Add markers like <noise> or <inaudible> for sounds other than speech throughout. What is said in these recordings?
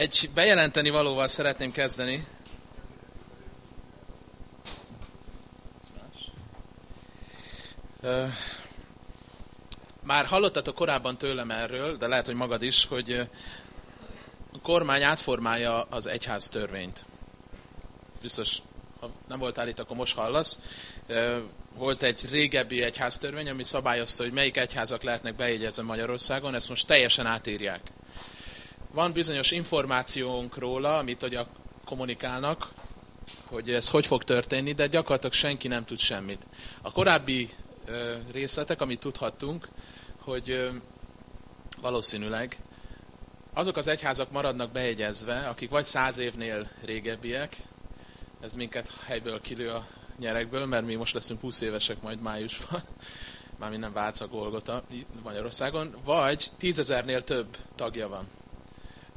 Egy bejelenteni valóval szeretném kezdeni. Már hallottatok korábban tőlem erről, de lehet, hogy magad is, hogy a kormány átformálja az egyház törvényt. Biztos, ha nem voltál itt, akkor most hallasz. Volt egy régebbi egyháztörvény, ami szabályozta, hogy melyik egyházak lehetnek bejegyezve Magyarországon, ezt most teljesen átírják. Van bizonyos információnk róla, amit ugye kommunikálnak, hogy ez hogy fog történni, de gyakorlatilag senki nem tud semmit. A korábbi részletek, amit tudhattunk, hogy valószínűleg azok az egyházak maradnak bejegyezve, akik vagy száz évnél régebbiek, ez minket helyből kilő a nyerekből, mert mi most leszünk 20 évesek majd májusban, <laughs> már minden Váca Golgota Magyarországon, vagy tízezernél több tagja van.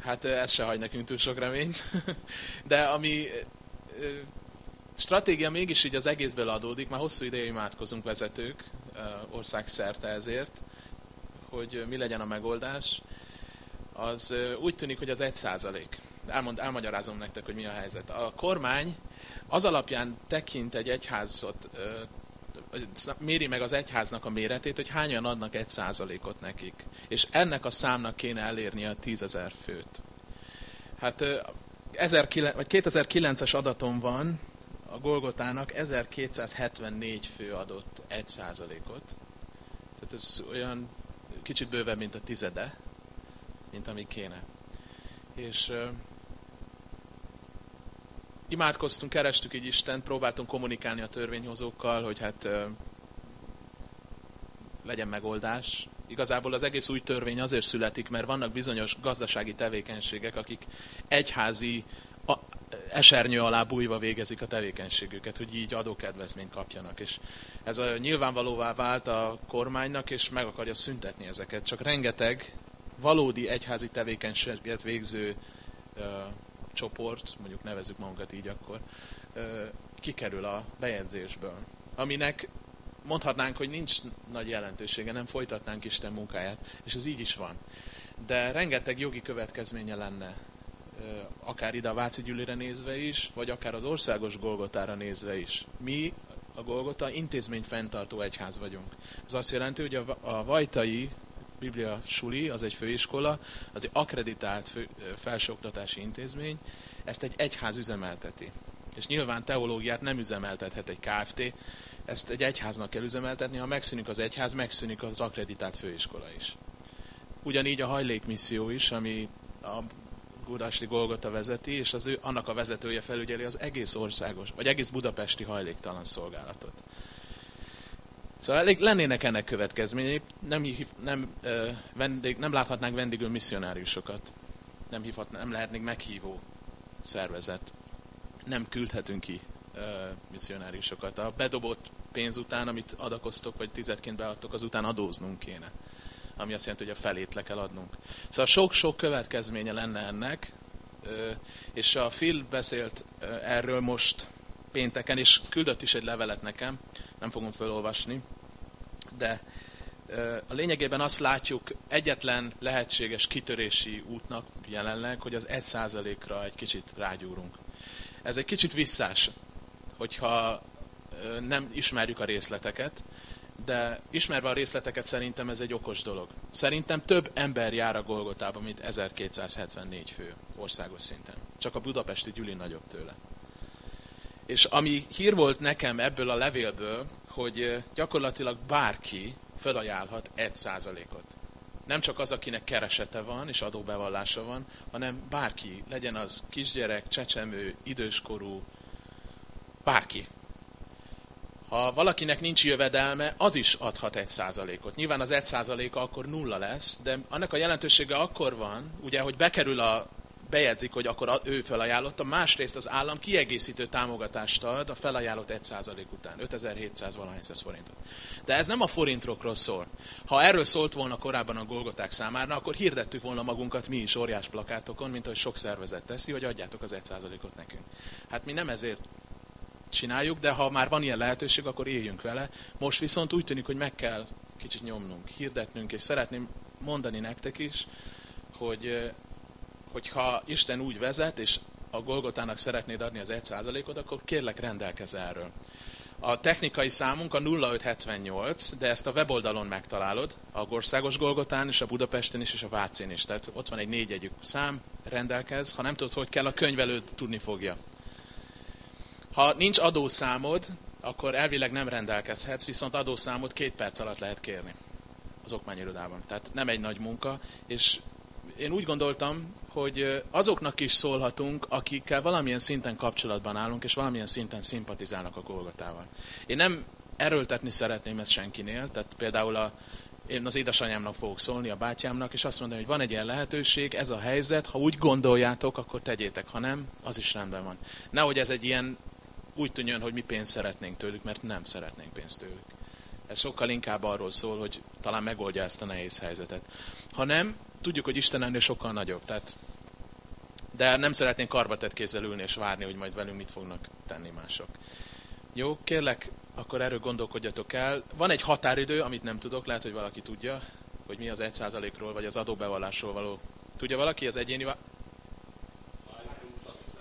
Hát ez se hagy nekünk túl sok reményt. <laughs> De ami stratégia mégis így az egészből adódik, már hosszú ideje imádkozunk vezetők országszerte ezért, hogy mi legyen a megoldás, az úgy tűnik, hogy az egy százalék. Elmond, elmagyarázom nektek, hogy mi a helyzet. A kormány az alapján tekint egy egyházat, méri meg az egyháznak a méretét, hogy hányan adnak egy százalékot nekik. És ennek a számnak kéne elérni a tízezer főt. Hát 2009-es adatom van, a Golgotának 1274 fő adott egy százalékot. Tehát ez olyan kicsit bővebb, mint a tizede, mint ami kéne. És imádkoztunk, kerestük így Isten, próbáltunk kommunikálni a törvényhozókkal, hogy hát legyen megoldás. Igazából az egész új törvény azért születik, mert vannak bizonyos gazdasági tevékenységek, akik egyházi a, esernyő alá bújva végezik a tevékenységüket, hogy így adókedvezményt kapjanak. És ez a nyilvánvalóvá vált a kormánynak, és meg akarja szüntetni ezeket. Csak rengeteg valódi egyházi tevékenységet végző csoport, mondjuk nevezük magunkat így akkor, kikerül a bejegyzésből. Aminek mondhatnánk, hogy nincs nagy jelentősége, nem folytatnánk Isten munkáját, és ez így is van. De rengeteg jogi következménye lenne, akár ide a Váci Gyűlire nézve is, vagy akár az országos Golgotára nézve is. Mi, a Golgota, intézmény fenntartó egyház vagyunk. Ez azt jelenti, hogy a, Vajtai Biblia Suli, az egy főiskola, az egy akreditált fő, felsőoktatási intézmény, ezt egy egyház üzemelteti. És nyilván teológiát nem üzemeltethet egy KFT, ezt egy egyháznak kell üzemeltetni, ha megszűnik az egyház, megszűnik az akreditált főiskola is. Ugyanígy a hajlékmisszió is, ami a Gudasti Golgota vezeti, és az ő, annak a vezetője felügyeli az egész országos, vagy egész budapesti hajléktalan szolgálatot. Szóval elég lennének ennek következményei, nem, hív, nem, ö, vendég, nem láthatnánk vendégül misszionáriusokat, nem, hívhat, nem lehetnénk meghívó szervezet, nem küldhetünk ki ö, misszionáriusokat. A bedobott pénz után, amit adakoztok, vagy tizedként beadtok, azután adóznunk kéne. Ami azt jelenti, hogy a felét le kell adnunk. Szóval sok-sok következménye lenne ennek, és a Phil beszélt erről most pénteken, és küldött is egy levelet nekem, nem fogom felolvasni, de a lényegében azt látjuk egyetlen lehetséges kitörési útnak jelenleg, hogy az 1%-ra egy kicsit rágyúrunk. Ez egy kicsit visszás, hogyha nem ismerjük a részleteket, de ismerve a részleteket szerintem ez egy okos dolog. Szerintem több ember jár a Golgotában, mint 1274 fő országos szinten. Csak a budapesti gyüli nagyobb tőle. És ami hír volt nekem ebből a levélből, hogy gyakorlatilag bárki felajánlhat egy százalékot. Nem csak az, akinek keresete van és adóbevallása van, hanem bárki, legyen az kisgyerek, csecsemő, időskorú, bárki. Ha valakinek nincs jövedelme, az is adhat egy százalékot. Nyilván az egy százaléka akkor nulla lesz, de annak a jelentősége akkor van, ugye, hogy bekerül a bejegyzik, hogy akkor ő felajánlotta, másrészt az állam kiegészítő támogatást ad a felajánlott 1% után, 5700 valahányszor forintot. De ez nem a forintokról szól. Ha erről szólt volna korábban a Golgoták számára, akkor hirdettük volna magunkat mi is óriás plakátokon, mint ahogy sok szervezet teszi, hogy adjátok az 1%-ot nekünk. Hát mi nem ezért csináljuk, de ha már van ilyen lehetőség, akkor éljünk vele. Most viszont úgy tűnik, hogy meg kell kicsit nyomnunk, hirdetnünk, és szeretném mondani nektek is, hogy hogyha Isten úgy vezet, és a Golgotának szeretnéd adni az 1%-ot, akkor kérlek rendelkezz erről. A technikai számunk a 0578, de ezt a weboldalon megtalálod, a országos Golgotán és a Budapesten is, és a Vácén is. Tehát ott van egy négyegyük szám, rendelkez. Ha nem tudod, hogy kell, a könyvelőd tudni fogja. Ha nincs adószámod, akkor elvileg nem rendelkezhetsz, viszont adószámot két perc alatt lehet kérni az okmányirodában. Tehát nem egy nagy munka, és én úgy gondoltam, hogy azoknak is szólhatunk, akikkel valamilyen szinten kapcsolatban állunk, és valamilyen szinten szimpatizálnak a Golgotával. Én nem erőltetni szeretném ezt senkinél, tehát például a, én az édesanyámnak fogok szólni, a bátyámnak, és azt mondani, hogy van egy ilyen lehetőség, ez a helyzet, ha úgy gondoljátok, akkor tegyétek, ha nem, az is rendben van. Nehogy ez egy ilyen úgy tűnjön, hogy mi pénzt szeretnénk tőlük, mert nem szeretnénk pénzt tőlük. Ez sokkal inkább arról szól, hogy talán megoldja ezt a nehéz helyzetet. Ha nem, tudjuk, hogy Isten ennél sokkal nagyobb. Tehát, de nem szeretnénk karbatett kézzel ülni és várni, hogy majd velünk mit fognak tenni mások. Jó, kérlek, akkor erről gondolkodjatok el. Van egy határidő, amit nem tudok, lehet, hogy valaki tudja, hogy mi az 1%-ról, vagy az adóbevallásról való. Tudja valaki az egyéni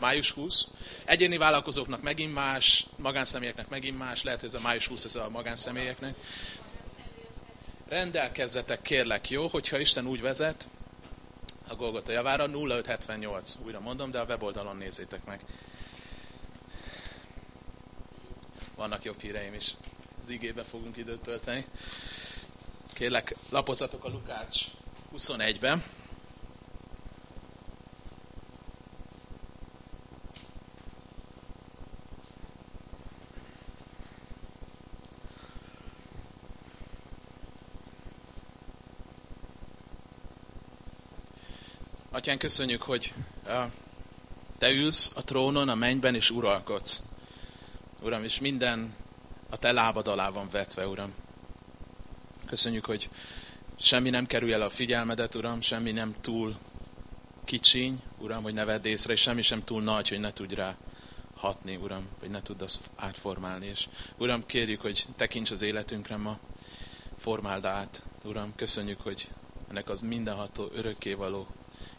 május 20. Egyéni vállalkozóknak megint más, magánszemélyeknek megint más, lehet, hogy ez a május 20 ez a magánszemélyeknek. Rendelkezzetek kérlek, jó, hogyha Isten úgy vezet, a Golgota javára 0578, újra mondom, de a weboldalon nézzétek meg. Vannak jobb híreim is. Az igébe fogunk időt tölteni. Kérlek, lapozzatok a Lukács 21-be. Atyán, köszönjük, hogy Te ülsz a trónon, a mennyben, és uralkodsz. Uram, és minden a Te lábad alá van vetve, Uram. Köszönjük, hogy semmi nem kerül el a figyelmedet, Uram, semmi nem túl kicsiny, Uram, hogy ne vedd észre, és semmi sem túl nagy, hogy ne tudj rá hatni, Uram, hogy ne tudd azt átformálni. És Uram, kérjük, hogy tekints az életünkre ma, formáld át. Uram, köszönjük, hogy ennek az mindenható, örökkévaló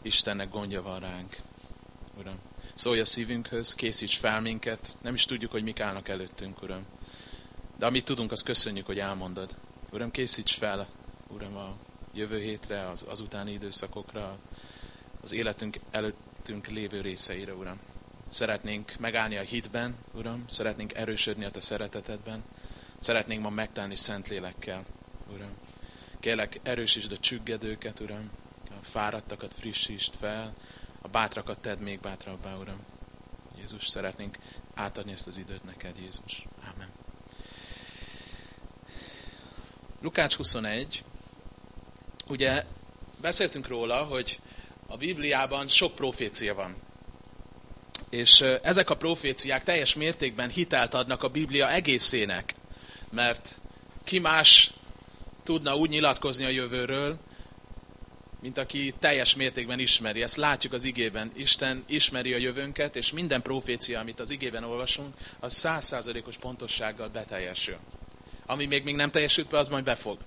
Istennek gondja van ránk. Uram, szólj a szívünkhöz, készíts fel minket, nem is tudjuk, hogy mik állnak előttünk, Uram. De amit tudunk, azt köszönjük, hogy elmondod. Uram, készíts fel, Uram, a jövő hétre, az, az utáni időszakokra, az életünk előttünk lévő részeire, Uram. Szeretnénk megállni a hitben, Uram, szeretnénk erősödni a Te szeretetedben, szeretnénk ma megtelni szent lélekkel, Uram. Kérlek, erősítsd a csüggedőket, Uram, fáradtakat frissítsd fel, a bátrakat tedd még bátrabbá, Uram. Jézus, szeretnénk átadni ezt az időt neked, Jézus. Ámen. Lukács 21. Ugye beszéltünk róla, hogy a Bibliában sok profécia van. És ezek a proféciák teljes mértékben hitelt adnak a Biblia egészének. Mert ki más tudna úgy nyilatkozni a jövőről, mint aki teljes mértékben ismeri. Ezt látjuk az igében. Isten ismeri a jövőnket, és minden profécia, amit az igében olvasunk, az százszázalékos pontossággal beteljesül. Ami még, még nem teljesült be, az majd befog.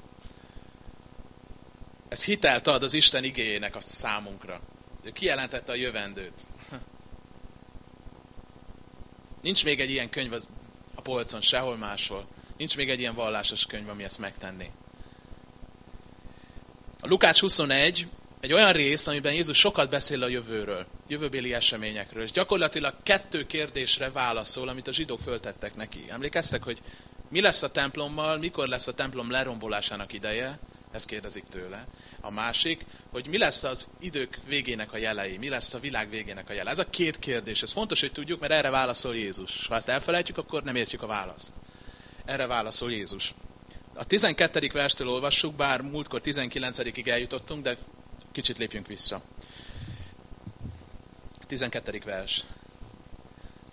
Ez hitelt ad az Isten igéjének a számunkra. Ő kijelentette a jövendőt. <laughs> Nincs még egy ilyen könyv a polcon, sehol máshol. Nincs még egy ilyen vallásos könyv, ami ezt megtenné. A Lukács 21 egy olyan rész, amiben Jézus sokat beszél a jövőről, jövőbéli eseményekről, és gyakorlatilag kettő kérdésre válaszol, amit a zsidók föltettek neki. Emlékeztek, hogy mi lesz a templommal, mikor lesz a templom lerombolásának ideje, ezt kérdezik tőle. A másik, hogy mi lesz az idők végének a jelei, mi lesz a világ végének a jele. Ez a két kérdés, ez fontos, hogy tudjuk, mert erre válaszol Jézus. Ha ezt elfelejtjük, akkor nem értjük a választ. Erre válaszol Jézus. A 12. verstől olvassuk, bár múltkor 19-ig eljutottunk, de kicsit lépjünk vissza. 12. vers.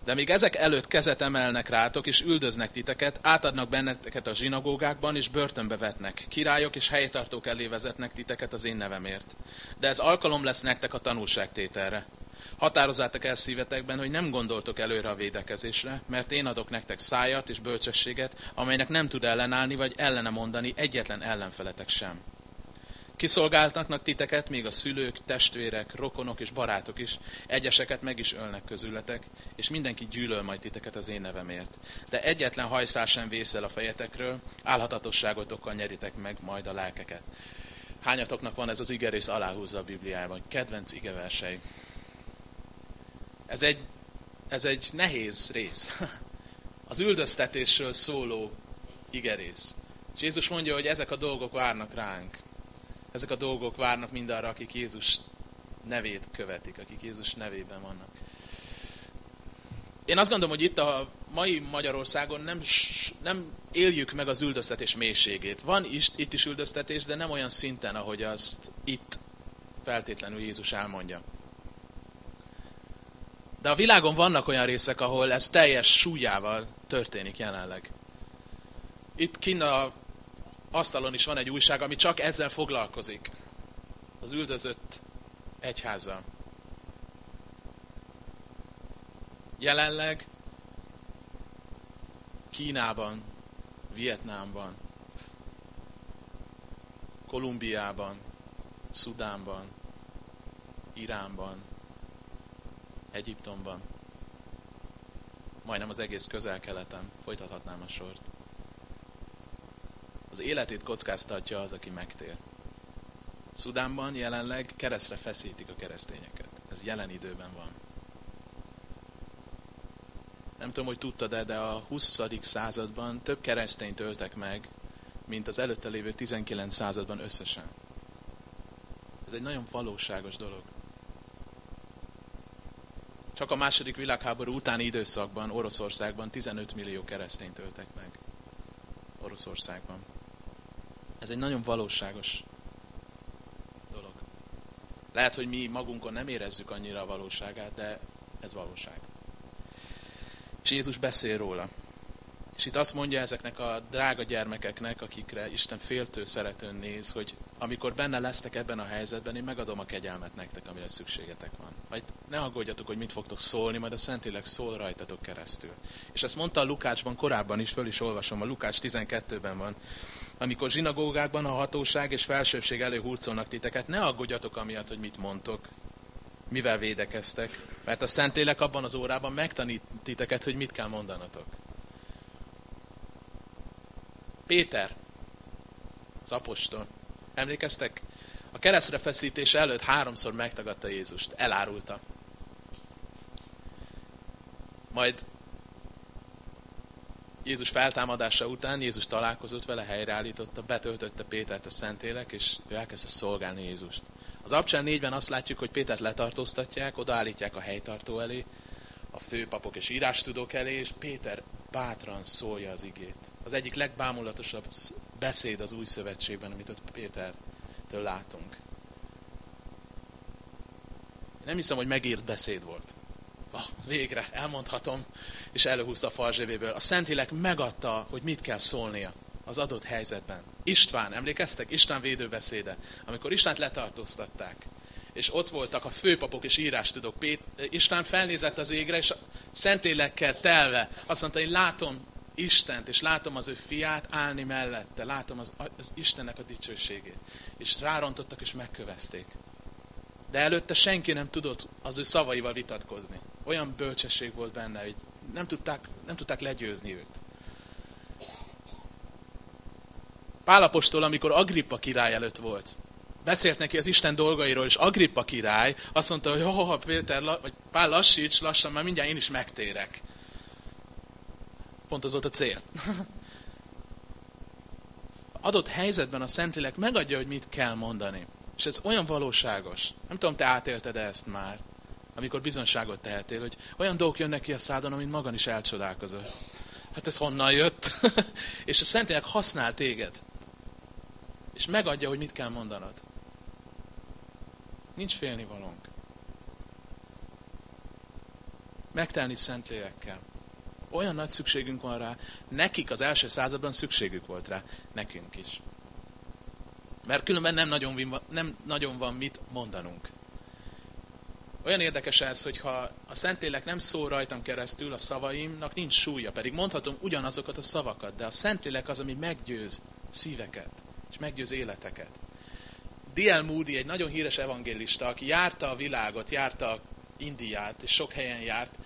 De még ezek előtt kezet emelnek rátok, és üldöznek titeket, átadnak benneteket a zsinagógákban, és börtönbe vetnek. Királyok és helytartók elé vezetnek titeket az én nevemért. De ez alkalom lesz nektek a tanulságtételre. Határozzátok el szívetekben, hogy nem gondoltok előre a védekezésre, mert én adok nektek szájat és bölcsességet, amelynek nem tud ellenállni vagy ellene mondani egyetlen ellenfeletek sem. Kiszolgáltatnak titeket még a szülők, testvérek, rokonok és barátok is, egyeseket meg is ölnek közületek, és mindenki gyűlöl majd titeket az én nevemért. De egyetlen hajszál sem vészel a fejetekről, álhatatosságotokkal nyeritek meg majd a lelkeket. Hányatoknak van ez az igerész aláhúzza a Bibliában? Kedvenc igeversei. Ez egy, ez egy nehéz rész. <laughs> Az üldöztetésről szóló igerész. És Jézus mondja, hogy ezek a dolgok várnak ránk. Ezek a dolgok várnak mindarra, akik Jézus nevét követik, akik Jézus nevében vannak. Én azt gondolom, hogy itt a mai Magyarországon nem, nem éljük meg az üldöztetés mélységét. Van is, itt is üldöztetés, de nem olyan szinten, ahogy azt itt feltétlenül Jézus elmondja. De a világon vannak olyan részek, ahol ez teljes súlyával történik jelenleg. Itt kinn a asztalon is van egy újság, ami csak ezzel foglalkozik. Az üldözött egyházzal. Jelenleg Kínában, Vietnámban, Kolumbiában, Szudánban, Iránban, Egyiptomban, majdnem az egész közel-keleten, folytathatnám a sort. Az életét kockáztatja az, aki megtér. Szudánban jelenleg keresztre feszítik a keresztényeket. Ez jelen időben van. Nem tudom, hogy tudtad-e, de a 20. században több keresztényt öltek meg, mint az előtte lévő 19 században összesen. Ez egy nagyon valóságos dolog. Csak a második világháború utáni időszakban Oroszországban 15 millió keresztényt öltek meg. Oroszországban. Ez egy nagyon valóságos dolog. Lehet, hogy mi magunkon nem érezzük annyira a valóságát, de ez valóság. És Jézus beszél róla. És itt azt mondja ezeknek a drága gyermekeknek, akikre Isten féltő szeretőn néz, hogy amikor benne lesztek ebben a helyzetben, én megadom a kegyelmet nektek, amire szükségetek van. Ne aggódjatok, hogy mit fogtok szólni, majd a Szentlélek szól rajtatok keresztül. És ezt mondta a Lukácsban korábban is, föl is olvasom, a Lukács 12-ben van. Amikor zsinagógákban a hatóság és felsőbség elő hurcolnak titeket, ne aggódjatok amiatt, hogy mit mondtok, mivel védekeztek, mert a Szentlélek abban az órában megtanít titeket, hogy mit kell mondanatok. Péter, az apostol, emlékeztek? A keresztre feszítése előtt háromszor megtagadta Jézust, elárulta. Majd Jézus feltámadása után Jézus találkozott vele, helyreállította, betöltötte Pétert a Szentélek, és ő elkezdte szolgálni Jézust. Az Abcsán négyben azt látjuk, hogy Pétert letartóztatják, odaállítják a helytartó elé, a főpapok és írástudók elé, és Péter bátran szólja az igét. Az egyik legbámulatosabb beszéd az új szövetségben, amit ott Pétertől látunk. Nem hiszem, hogy megírt beszéd volt. Oh, végre, elmondhatom, és előhúzta a farzsébéből. A Szentlélek megadta, hogy mit kell szólnia az adott helyzetben. István, emlékeztek? István védőbeszéde. Amikor Istvánt letartóztatták, és ott voltak a főpapok és írástudók. Pét, István felnézett az égre, és Szentlélekkel telve azt mondta, hogy látom Istent, és látom az ő fiát állni mellette, látom az, az Istennek a dicsőségét. És rárontottak, és megkövezték. De előtte senki nem tudott az ő szavaival vitatkozni. Olyan bölcsesség volt benne, hogy nem tudták, nem tudták legyőzni őt. Pálapostól, amikor Agrippa király előtt volt, beszélt neki az Isten dolgairól, és Agrippa király azt mondta, hogy oh, Péter, vagy Pál lassíts, lassan, már mindjárt én is megtérek. Pont az volt a cél. <laughs> Adott helyzetben a Szentlélek megadja, hogy mit kell mondani. És ez olyan valóságos. Nem tudom, te átélted ezt már, amikor bizonságot tehetél, hogy olyan dolgok jönnek ki a szádon, amit magan is elcsodálkozol. Hát ez honnan jött? <laughs> és a Szentlélek használ téged. És megadja, hogy mit kell mondanod. Nincs félnivalónk. Megtelni Szentlélekkel. Olyan nagy szükségünk van rá, nekik az első században szükségük volt rá, nekünk is. Mert különben nem nagyon, nem nagyon van mit mondanunk. Olyan érdekes ez, hogy ha a Szentlélek nem szól rajtam keresztül, a szavaimnak nincs súlya, pedig mondhatom ugyanazokat a szavakat, de a Szentlélek az, ami meggyőz szíveket, és meggyőz életeket. D.L. Moody egy nagyon híres evangélista, aki járta a világot, járta Indiát, és sok helyen járt,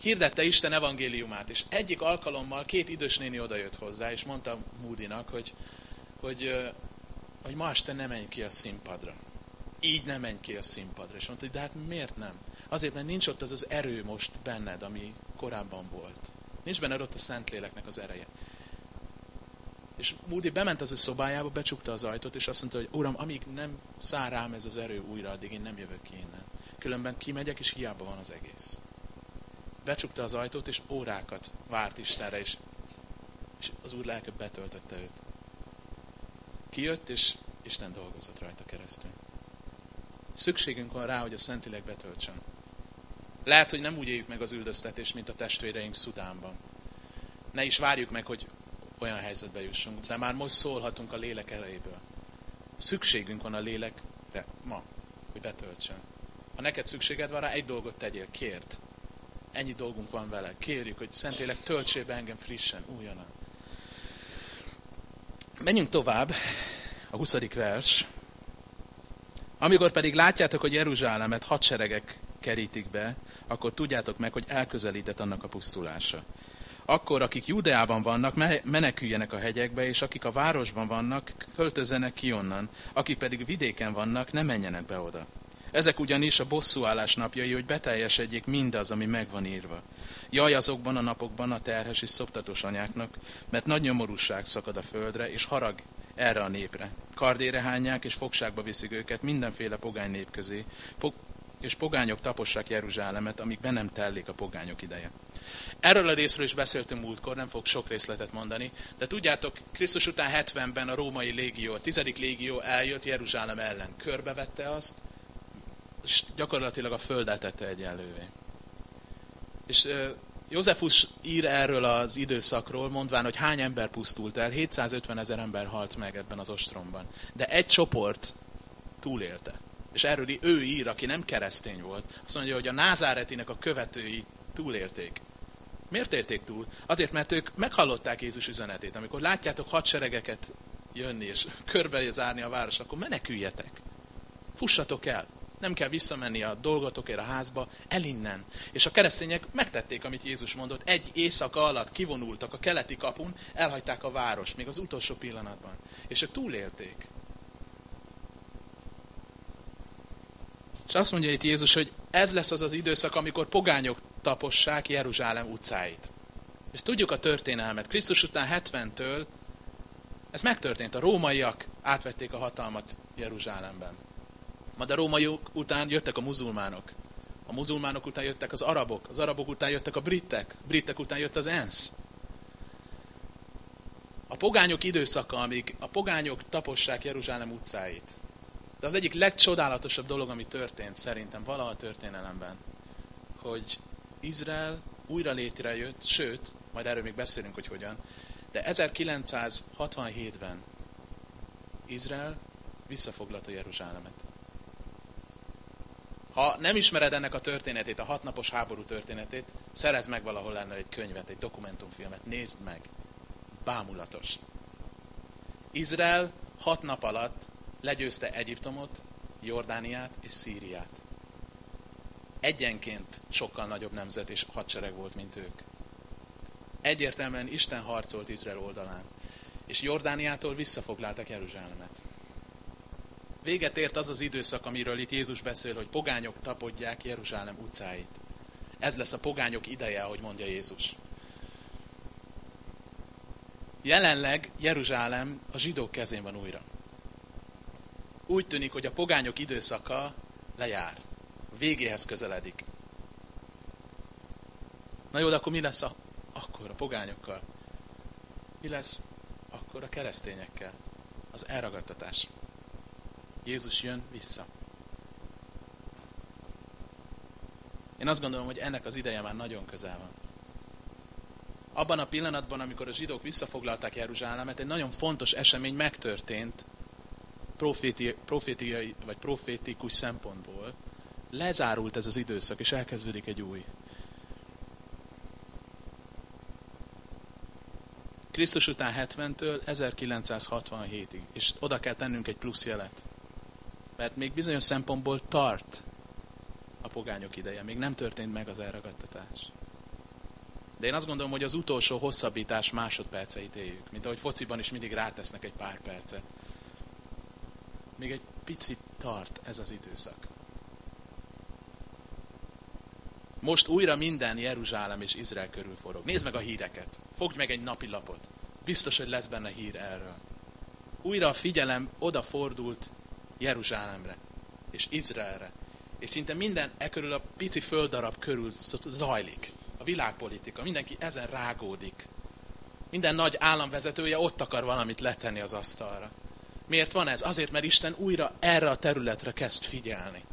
hirdette Isten evangéliumát, és egyik alkalommal két idős néni odajött hozzá, és mondta Moody-nak, hogy, hogy, hogy ma este nem menj ki a színpadra. Így nem menj ki a színpadra. És mondta, hogy de hát miért nem? Azért, mert nincs ott az az erő most benned, ami korábban volt. Nincs benned ott a Szentléleknek az ereje. És Moody bement az ő szobájába, becsukta az ajtót, és azt mondta, hogy Uram, amíg nem száll rám ez az erő újra, addig én nem jövök ki innen. Különben kimegyek, és hiába van az egész. Becsukta az ajtót, és órákat várt Istenre, és, és az Úr lelke betöltötte őt. Kijött, és Isten dolgozott rajta keresztül. Szükségünk van rá, hogy a Szentilek betöltsön. Lehet, hogy nem úgy éljük meg az üldöztetést, mint a testvéreink Szudánban. Ne is várjuk meg, hogy olyan helyzetbe jussunk, de már most szólhatunk a lélek erejéből. Szükségünk van a lélekre ma, hogy betöltsön. Ha neked szükséged van rá, egy dolgot tegyél, kérd. Ennyi dolgunk van vele. Kérjük, hogy Szentlélek töltsél be engem frissen, újonnan. Menjünk tovább. A 20. vers. Amikor pedig látjátok, hogy Jeruzsálemet hadseregek kerítik be, akkor tudjátok meg, hogy elközelített annak a pusztulása. Akkor, akik Judeában vannak, meneküljenek a hegyekbe, és akik a városban vannak, költözzenek ki onnan. Akik pedig vidéken vannak, ne menjenek be oda. Ezek ugyanis a bosszúállás napjai, hogy beteljesedjék mindaz, ami meg van írva. Jaj azokban a napokban a terhes és szoptatós anyáknak, mert nagy nyomorúság szakad a földre, és harag erre a népre. Kardére hányják, és fogságba viszik őket mindenféle pogány nép közé, és pogányok tapossák Jeruzsálemet, amíg be nem tellik a pogányok ideje. Erről a részről is beszéltünk múltkor, nem fog sok részletet mondani, de tudjátok, Krisztus után 70-ben a római légió, a tizedik légió eljött Jeruzsálem ellen, körbevette azt, és gyakorlatilag a földet tette egyenlővé. És Józefus ír erről az időszakról, mondván, hogy hány ember pusztult el, 750 ezer ember halt meg ebben az ostromban. De egy csoport túlélte. És erről ő ír, aki nem keresztény volt. Azt mondja, hogy a názáretinek a követői túlélték. Miért élték túl? Azért, mert ők meghallották Jézus üzenetét. Amikor látjátok hadseregeket jönni és <laughs> körbezárni a város, akkor meneküljetek. Fussatok el nem kell visszamenni a dolgotokért a házba, el innen. És a keresztények megtették, amit Jézus mondott. Egy éjszaka alatt kivonultak a keleti kapun, elhagyták a város, még az utolsó pillanatban. És ők túlélték. És azt mondja itt Jézus, hogy ez lesz az az időszak, amikor pogányok tapossák Jeruzsálem utcáit. És tudjuk a történelmet. Krisztus után 70-től ez megtörtént. A rómaiak átvették a hatalmat Jeruzsálemben. Majd a rómaiok után jöttek a muzulmánok. A muzulmánok után jöttek az arabok, az arabok után jöttek a britek, britek után jött az ENSZ. A pogányok időszaka, amíg a pogányok tapossák Jeruzsálem utcáit. De az egyik legcsodálatosabb dolog, ami történt szerintem valaha a történelemben, hogy Izrael újra létrejött, sőt, majd erről még beszélünk, hogy hogyan, de 1967-ben Izrael visszafoglalta Jeruzsálemet. Ha nem ismered ennek a történetét, a hatnapos háború történetét, szerez meg valahol lenne egy könyvet, egy dokumentumfilmet, nézd meg. Bámulatos. Izrael hat nap alatt legyőzte Egyiptomot, Jordániát és Szíriát. Egyenként sokkal nagyobb nemzet és hadsereg volt, mint ők. Egyértelműen Isten harcolt Izrael oldalán, és Jordániától visszafoglaltak Jeruzsálemet. Véget ért az az időszak, amiről itt Jézus beszél, hogy pogányok tapodják Jeruzsálem utcáit. Ez lesz a pogányok ideje, ahogy mondja Jézus. Jelenleg Jeruzsálem a zsidók kezén van újra. Úgy tűnik, hogy a pogányok időszaka lejár. Végéhez közeledik. Na jó, de akkor mi lesz a, akkor a pogányokkal? Mi lesz akkor a keresztényekkel? Az elragadtatás. Jézus jön vissza. Én azt gondolom, hogy ennek az ideje már nagyon közel van. Abban a pillanatban, amikor a zsidók visszafoglalták Jeruzsálemet, egy nagyon fontos esemény megtörtént proféti, profétiai vagy profétikus szempontból. Lezárult ez az időszak, és elkezdődik egy új. Krisztus után 70-től 1967-ig, és oda kell tennünk egy plusz jelet. Mert még bizonyos szempontból tart a pogányok ideje. Még nem történt meg az elragadtatás. De én azt gondolom, hogy az utolsó hosszabbítás másodperceit éljük. Mint ahogy fociban is mindig rátesznek egy pár percet. Még egy picit tart ez az időszak. Most újra minden Jeruzsálem és Izrael körül forog. Nézd meg a híreket. Fogd meg egy napi lapot. Biztos, hogy lesz benne hír erről. Újra a figyelem odafordult Jeruzsálemre és Izraelre. És szinte minden e körül a pici földarab körül zajlik. A világpolitika. Mindenki ezen rágódik. Minden nagy államvezetője ott akar valamit letenni az asztalra. Miért van ez? Azért, mert Isten újra erre a területre kezd figyelni.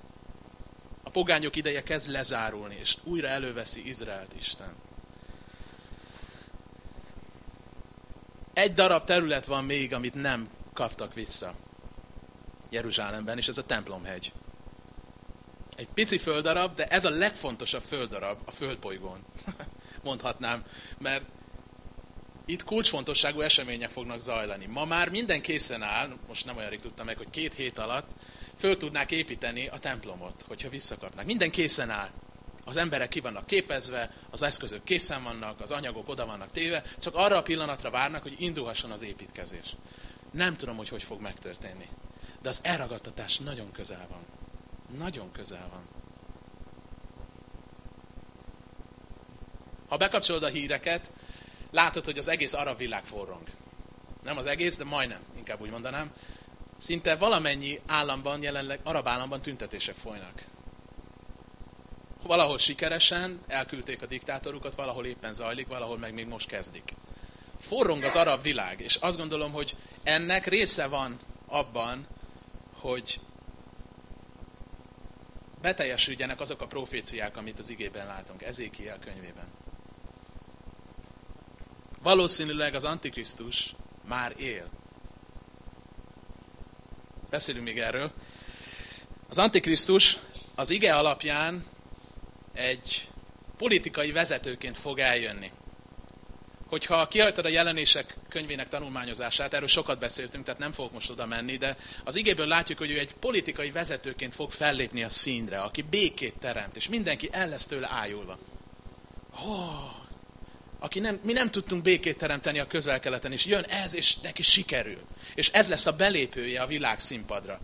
A pogányok ideje kezd lezárulni, és újra előveszi Izraelt Isten. Egy darab terület van még, amit nem kaptak vissza Jeruzsálemben, és ez a templomhegy. Egy pici földarab, de ez a legfontosabb földarab a földbolygón. <laughs> Mondhatnám, mert itt kulcsfontosságú események fognak zajlani. Ma már minden készen áll, most nem olyan rég tudtam meg, hogy két hét alatt föl tudnák építeni a templomot, hogyha visszakapnák. Minden készen áll. Az emberek ki vannak képezve, az eszközök készen vannak, az anyagok oda vannak téve, csak arra a pillanatra várnak, hogy indulhasson az építkezés. Nem tudom, hogy hogy fog megtörténni. De az elragadtatás nagyon közel van. Nagyon közel van. Ha bekapcsolod a híreket, látod, hogy az egész arab világ forrong. Nem az egész, de majdnem, inkább úgy mondanám. Szinte valamennyi államban, jelenleg arab államban tüntetések folynak. Valahol sikeresen elküldték a diktátorukat, valahol éppen zajlik, valahol meg még most kezdik. Forrong az arab világ, és azt gondolom, hogy ennek része van abban, hogy beteljesüljenek azok a proféciák, amit az igében látunk, Ezékiel könyvében. Valószínűleg az Antikrisztus már él. Beszélünk még erről. Az Antikrisztus az ige alapján egy politikai vezetőként fog eljönni. Hogyha kihajtad a jelenések könyvének tanulmányozását, erről sokat beszéltünk, tehát nem fogok most oda menni, de az igéből látjuk, hogy ő egy politikai vezetőként fog fellépni a színre, aki békét teremt, és mindenki el lesz tőle ájulva. Oh, aki nem, mi nem tudtunk békét teremteni a közel-keleten, és jön ez, és neki sikerül. És ez lesz a belépője a világ színpadra.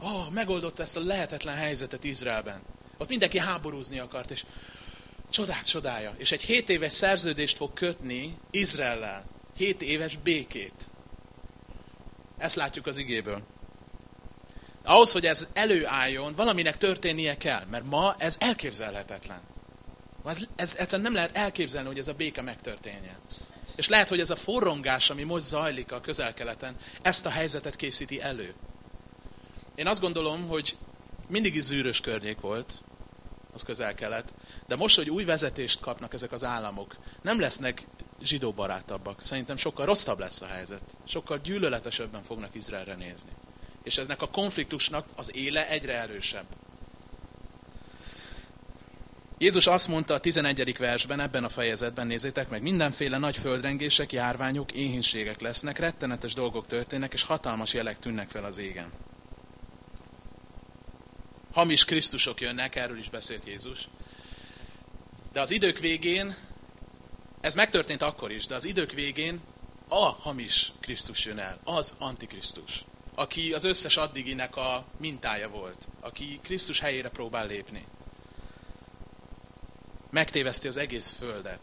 Oh, megoldotta ezt a lehetetlen helyzetet Izraelben. Ott mindenki háborúzni akart, és csodák csodája. És egy 7 éves szerződést fog kötni Izraellel. 7 éves békét. Ezt látjuk az igéből. Ahhoz, hogy ez előálljon, valaminek történnie kell, mert ma ez elképzelhetetlen. Ez, ez egyszerűen nem lehet elképzelni, hogy ez a béke megtörténjen. És lehet, hogy ez a forrongás, ami most zajlik a közel-keleten, ezt a helyzetet készíti elő. Én azt gondolom, hogy mindig is zűrös környék volt, az közel-kelet, de most, hogy új vezetést kapnak ezek az államok, nem lesznek zsidóbarátabbak. Szerintem sokkal rosszabb lesz a helyzet. Sokkal gyűlöletesebben fognak Izraelre nézni. És eznek a konfliktusnak az éle egyre erősebb. Jézus azt mondta a 11. versben, ebben a fejezetben, nézzétek meg, mindenféle nagy földrengések, járványok, éhínségek lesznek, rettenetes dolgok történnek, és hatalmas jelek tűnnek fel az égen. Hamis Krisztusok jönnek, erről is beszélt Jézus. De az idők végén, ez megtörtént akkor is, de az idők végén a hamis Krisztus jön el, az Antikrisztus, aki az összes addiginek a mintája volt, aki Krisztus helyére próbál lépni megtéveszti az egész földet.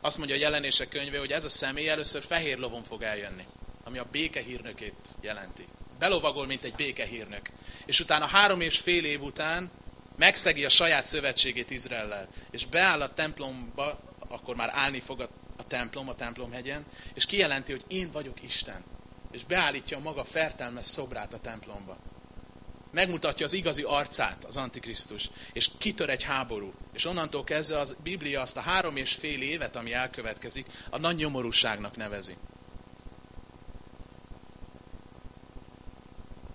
Azt mondja a jelenések könyve, hogy ez a személy először fehér lovon fog eljönni, ami a békehírnökét jelenti. Belovagol, mint egy békehírnök. És utána három és fél év után megszegi a saját szövetségét Izraellel, és beáll a templomba, akkor már állni fog a, a templom, a templomhegyen, és kijelenti, hogy én vagyok Isten. És beállítja a maga fertelmes szobrát a templomba megmutatja az igazi arcát, az Antikrisztus, és kitör egy háború. És onnantól kezdve az Biblia azt a három és fél évet, ami elkövetkezik, a nagy nyomorúságnak nevezi.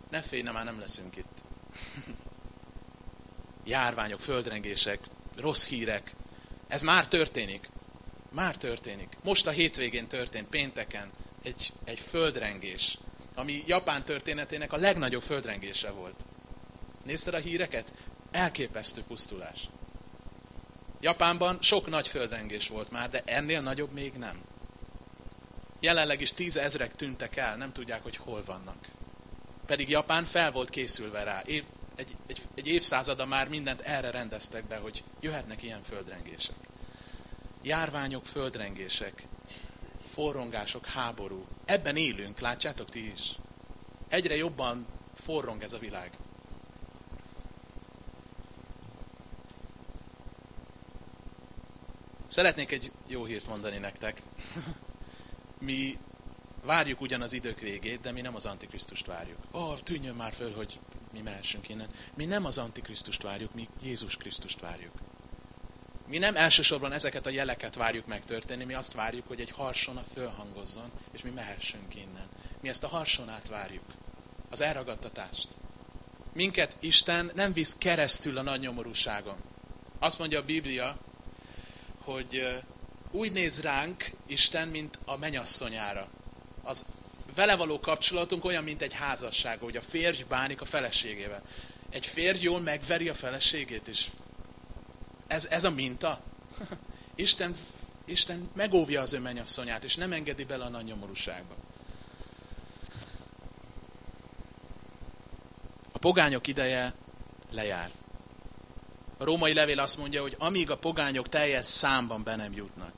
Ne félj, már nem leszünk itt. <laughs> Járványok, földrengések, rossz hírek. Ez már történik. Már történik. Most a hétvégén történt, pénteken, egy, egy földrengés. ami Japán történetének a legnagyobb földrengése volt. Nézted a híreket? Elképesztő pusztulás. Japánban sok nagy földrengés volt már, de ennél nagyobb még nem. Jelenleg is tízezrek tűntek el, nem tudják, hogy hol vannak. Pedig Japán fel volt készülve rá. Év, egy, egy, egy évszázada már mindent erre rendeztek be, hogy jöhetnek ilyen földrengések. Járványok, földrengések, forrongások, háború. Ebben élünk, látjátok ti is. Egyre jobban forrong ez a világ. Szeretnék egy jó hírt mondani nektek. <laughs> Mi várjuk ugyan az idők végét, de mi nem az Antikrisztust várjuk. Ó, oh, tűnjön már föl, hogy mi mehessünk innen. Mi nem az Antikrisztust várjuk, mi Jézus Krisztust várjuk. Mi nem elsősorban ezeket a jeleket várjuk megtörténni, mi azt várjuk, hogy egy harsona fölhangozzon, és mi mehessünk innen. Mi ezt a harsonát várjuk, az elragadtatást. Minket Isten nem visz keresztül a nagy nyomorúságon. Azt mondja a Biblia, hogy úgy néz ránk Isten, mint a menyasszonyára. Az vele való kapcsolatunk olyan, mint egy házasság, hogy a férj bánik a feleségével. Egy férj jól megveri a feleségét, és ez, ez a minta. <laughs> Isten, Isten megóvja az ő menyasszonyát, és nem engedi bele a nagy nyomorúságba. A pogányok ideje lejár. A római levél azt mondja, hogy amíg a pogányok teljes számban be nem jutnak.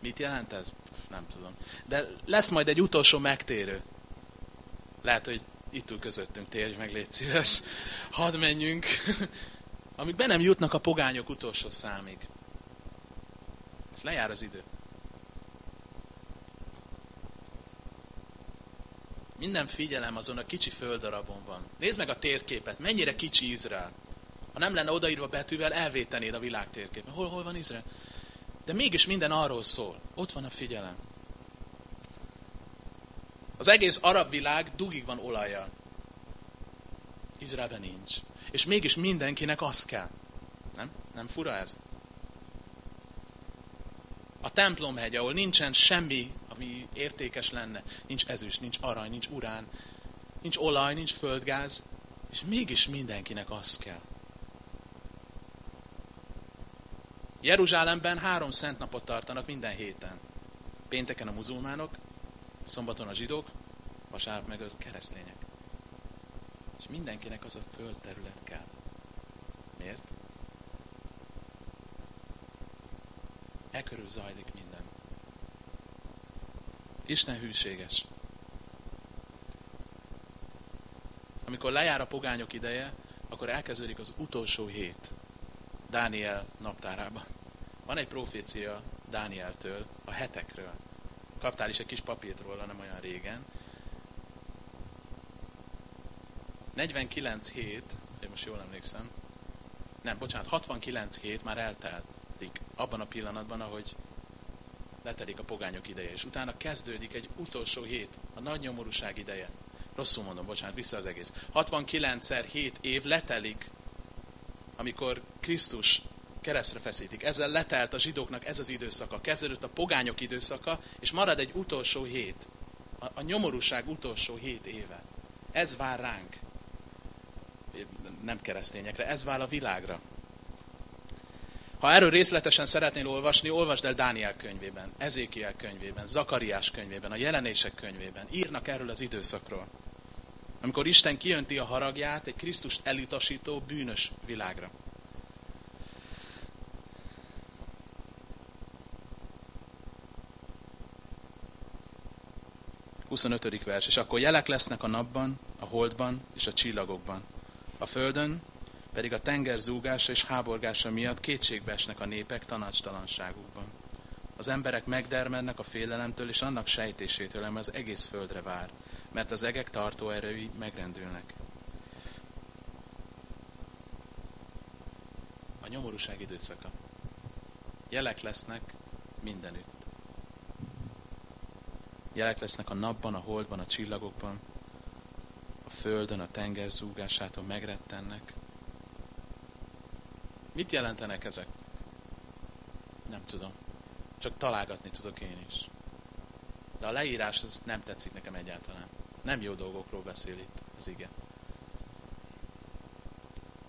Mit jelent ez? Nem tudom. De lesz majd egy utolsó megtérő. Lehet, hogy itt ül közöttünk, térj meg, légy szíves. Hadd menjünk. <laughs> Amíg be nem jutnak a pogányok utolsó számig. És lejár az idő. Minden figyelem azon a kicsi földarabon van. Nézd meg a térképet, mennyire kicsi Izrael. Ha nem lenne odaírva betűvel, elvétenéd a világ térképen. Hol, hol van Izrael? De mégis minden arról szól. Ott van a figyelem. Az egész arab világ dugig van olajjal. Izraelben nincs. És mégis mindenkinek az kell. Nem? Nem fura ez? A templomhegy, ahol nincsen semmi, ami értékes lenne. Nincs ezüst, nincs arany, nincs urán, nincs olaj, nincs földgáz. És mégis mindenkinek az kell. Jeruzsálemben három szent napot tartanak minden héten. Pénteken a muzulmánok, szombaton a zsidók, vasárnap meg a keresztények. És mindenkinek az a földterület kell. Miért? E körül zajlik minden. Isten hűséges. Amikor lejár a pogányok ideje, akkor elkezdődik az utolsó hét Dániel naptárában. Van egy profécia Dánieltől, a hetekről. Kaptál is egy kis papírt róla, nem olyan régen. 49 hét, én most jól emlékszem, nem, bocsánat, 69 hét már elteltik abban a pillanatban, ahogy letelik a pogányok ideje, és utána kezdődik egy utolsó hét, a nagy nyomorúság ideje. Rosszul mondom, bocsánat, vissza az egész. 69-szer 7 év letelik, amikor Krisztus keresztre feszítik. Ezzel letelt a zsidóknak ez az időszaka, kezdődött a pogányok időszaka, és marad egy utolsó hét. A, a nyomorúság utolsó hét éve. Ez vár ránk. Nem keresztényekre, ez vár a világra. Ha erről részletesen szeretnél olvasni, olvasd el Dániel könyvében, Ezékiel könyvében, Zakariás könyvében, a jelenések könyvében. Írnak erről az időszakról. Amikor Isten kijönti a haragját egy Krisztust elutasító bűnös világra. 25. vers. És akkor jelek lesznek a napban, a holdban és a csillagokban. A földön pedig a tenger zúgása és háborgása miatt kétségbe esnek a népek tanácstalanságukban. Az emberek megdermednek a félelemtől és annak sejtésétől, ami az egész földre vár, mert az egek tartó erői megrendülnek. A nyomorúság időszaka. Jelek lesznek mindenütt. Jelek lesznek a napban, a holdban, a csillagokban, a földön, a tenger zúgásától megrettennek. Mit jelentenek ezek? Nem tudom. Csak találgatni tudok én is. De a leírás az nem tetszik nekem egyáltalán. Nem jó dolgokról beszél itt az ige.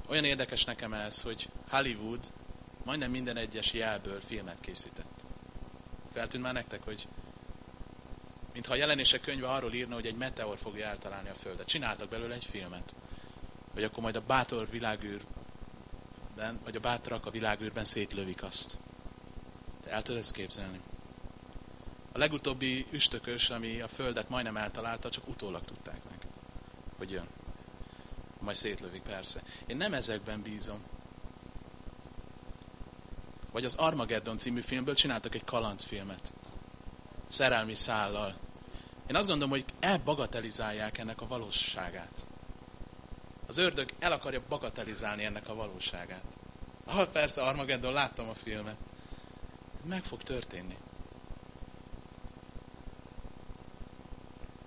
Olyan érdekes nekem ez, hogy Hollywood majdnem minden egyes jelből filmet készített. Feltűnt már nektek, hogy mintha a jelenések könyve arról írna, hogy egy meteor fogja eltalálni a Földet. Csináltak belőle egy filmet. Vagy akkor majd a bátor világűrben, vagy a bátrak a világűrben szétlövik azt. Te el tudod ezt képzelni? A legutóbbi üstökös, ami a Földet majdnem eltalálta, csak utólag tudták meg, hogy jön. Majd szétlövik, persze. Én nem ezekben bízom. Vagy az Armageddon című filmből csináltak egy kalandfilmet. Szerelmi szállal. Én azt gondolom, hogy elbagatelizálják ennek a valóságát. Az ördög el akarja bagatelizálni ennek a valóságát. Ah, persze, Armageddon, láttam a filmet. Ez meg fog történni.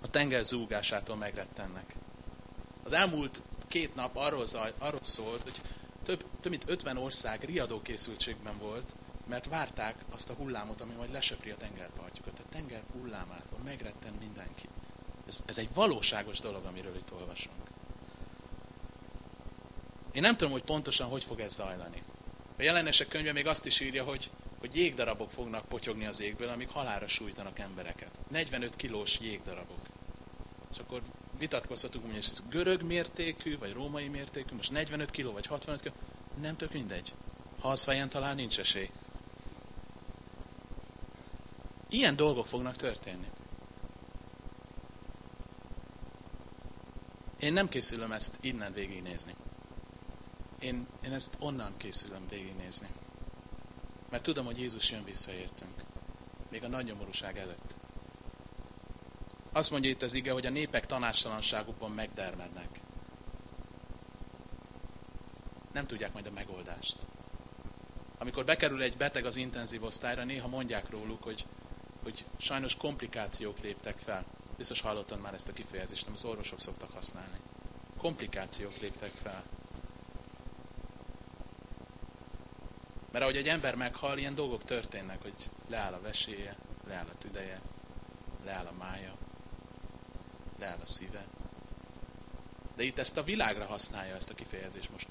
A tenger zúgásától megrettennek. Az elmúlt két nap arról, zaj, arról szólt, hogy több, több mint 50 ország riadó készültségben volt, mert várták azt a hullámot, ami majd lesöpri a tengerpartjukat. A tenger hullámától megretten mindenki. Ez, ez egy valóságos dolog, amiről itt olvasunk. Én nem tudom, hogy pontosan hogy fog ez zajlani. A jelenések könyve még azt is írja, hogy, hogy jégdarabok fognak potyogni az égből, amik halára sújtanak embereket. 45 kilós jégdarabok. És akkor vitatkozhatunk, hogy ez görög mértékű, vagy római mértékű, most 45 kiló, vagy 65 kiló, nem tök mindegy. Ha az fejen talán nincs esély. Ilyen dolgok fognak történni. Én nem készülöm ezt innen végignézni. Én, én ezt onnan készülöm végignézni. Mert tudom, hogy Jézus jön visszaértünk. Még a nagy nyomorúság előtt. Azt mondja itt az ige, hogy a népek tanácstalanságukban megdermednek. Nem tudják majd a megoldást. Amikor bekerül egy beteg az intenzív osztályra, néha mondják róluk, hogy, hogy sajnos komplikációk léptek fel. Biztos hallottad már ezt a kifejezést, nem az orvosok szoktak használni. Komplikációk léptek fel. Mert ahogy egy ember meghal, ilyen dolgok történnek, hogy leáll a veséje, leáll a tüdeje, leáll a mája, leáll a szíve. De itt ezt a világra használja ezt a kifejezést most.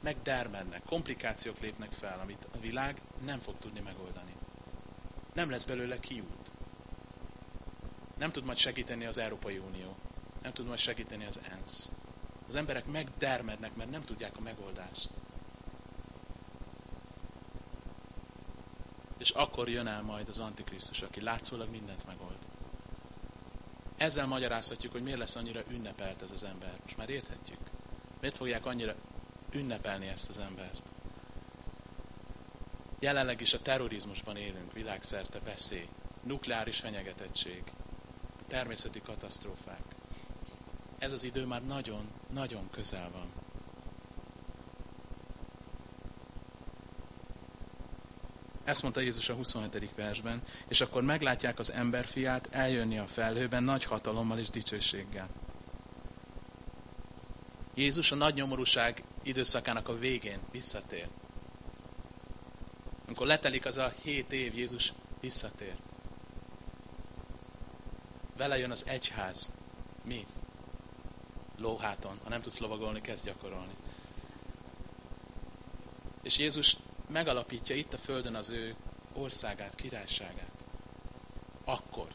Megdermennek, komplikációk lépnek fel, amit a világ nem fog tudni megoldani. Nem lesz belőle kiút. Nem tud majd segíteni az Európai Unió. Nem tud majd segíteni az ENSZ. Az emberek megdermednek, mert nem tudják a megoldást. És akkor jön el majd az Antikrisztus, aki látszólag mindent megold. Ezzel magyarázhatjuk, hogy miért lesz annyira ünnepelt ez az ember. Most már érthetjük. Miért fogják annyira ünnepelni ezt az embert? Jelenleg is a terrorizmusban élünk, világszerte veszély, nukleáris fenyegetettség, természeti katasztrófák. Ez az idő már nagyon, nagyon közel van. Ezt mondta Jézus a 27. versben, és akkor meglátják az emberfiát eljönni a felhőben nagy hatalommal és dicsőséggel. Jézus a nagy nyomorúság időszakának a végén visszatér. Amikor letelik az a hét év, Jézus visszatér. Vele jön az egyház. Mi? Lóháton. Ha nem tudsz lovagolni, kezd gyakorolni. És Jézus megalapítja itt a földön az ő országát, királyságát. Akkor.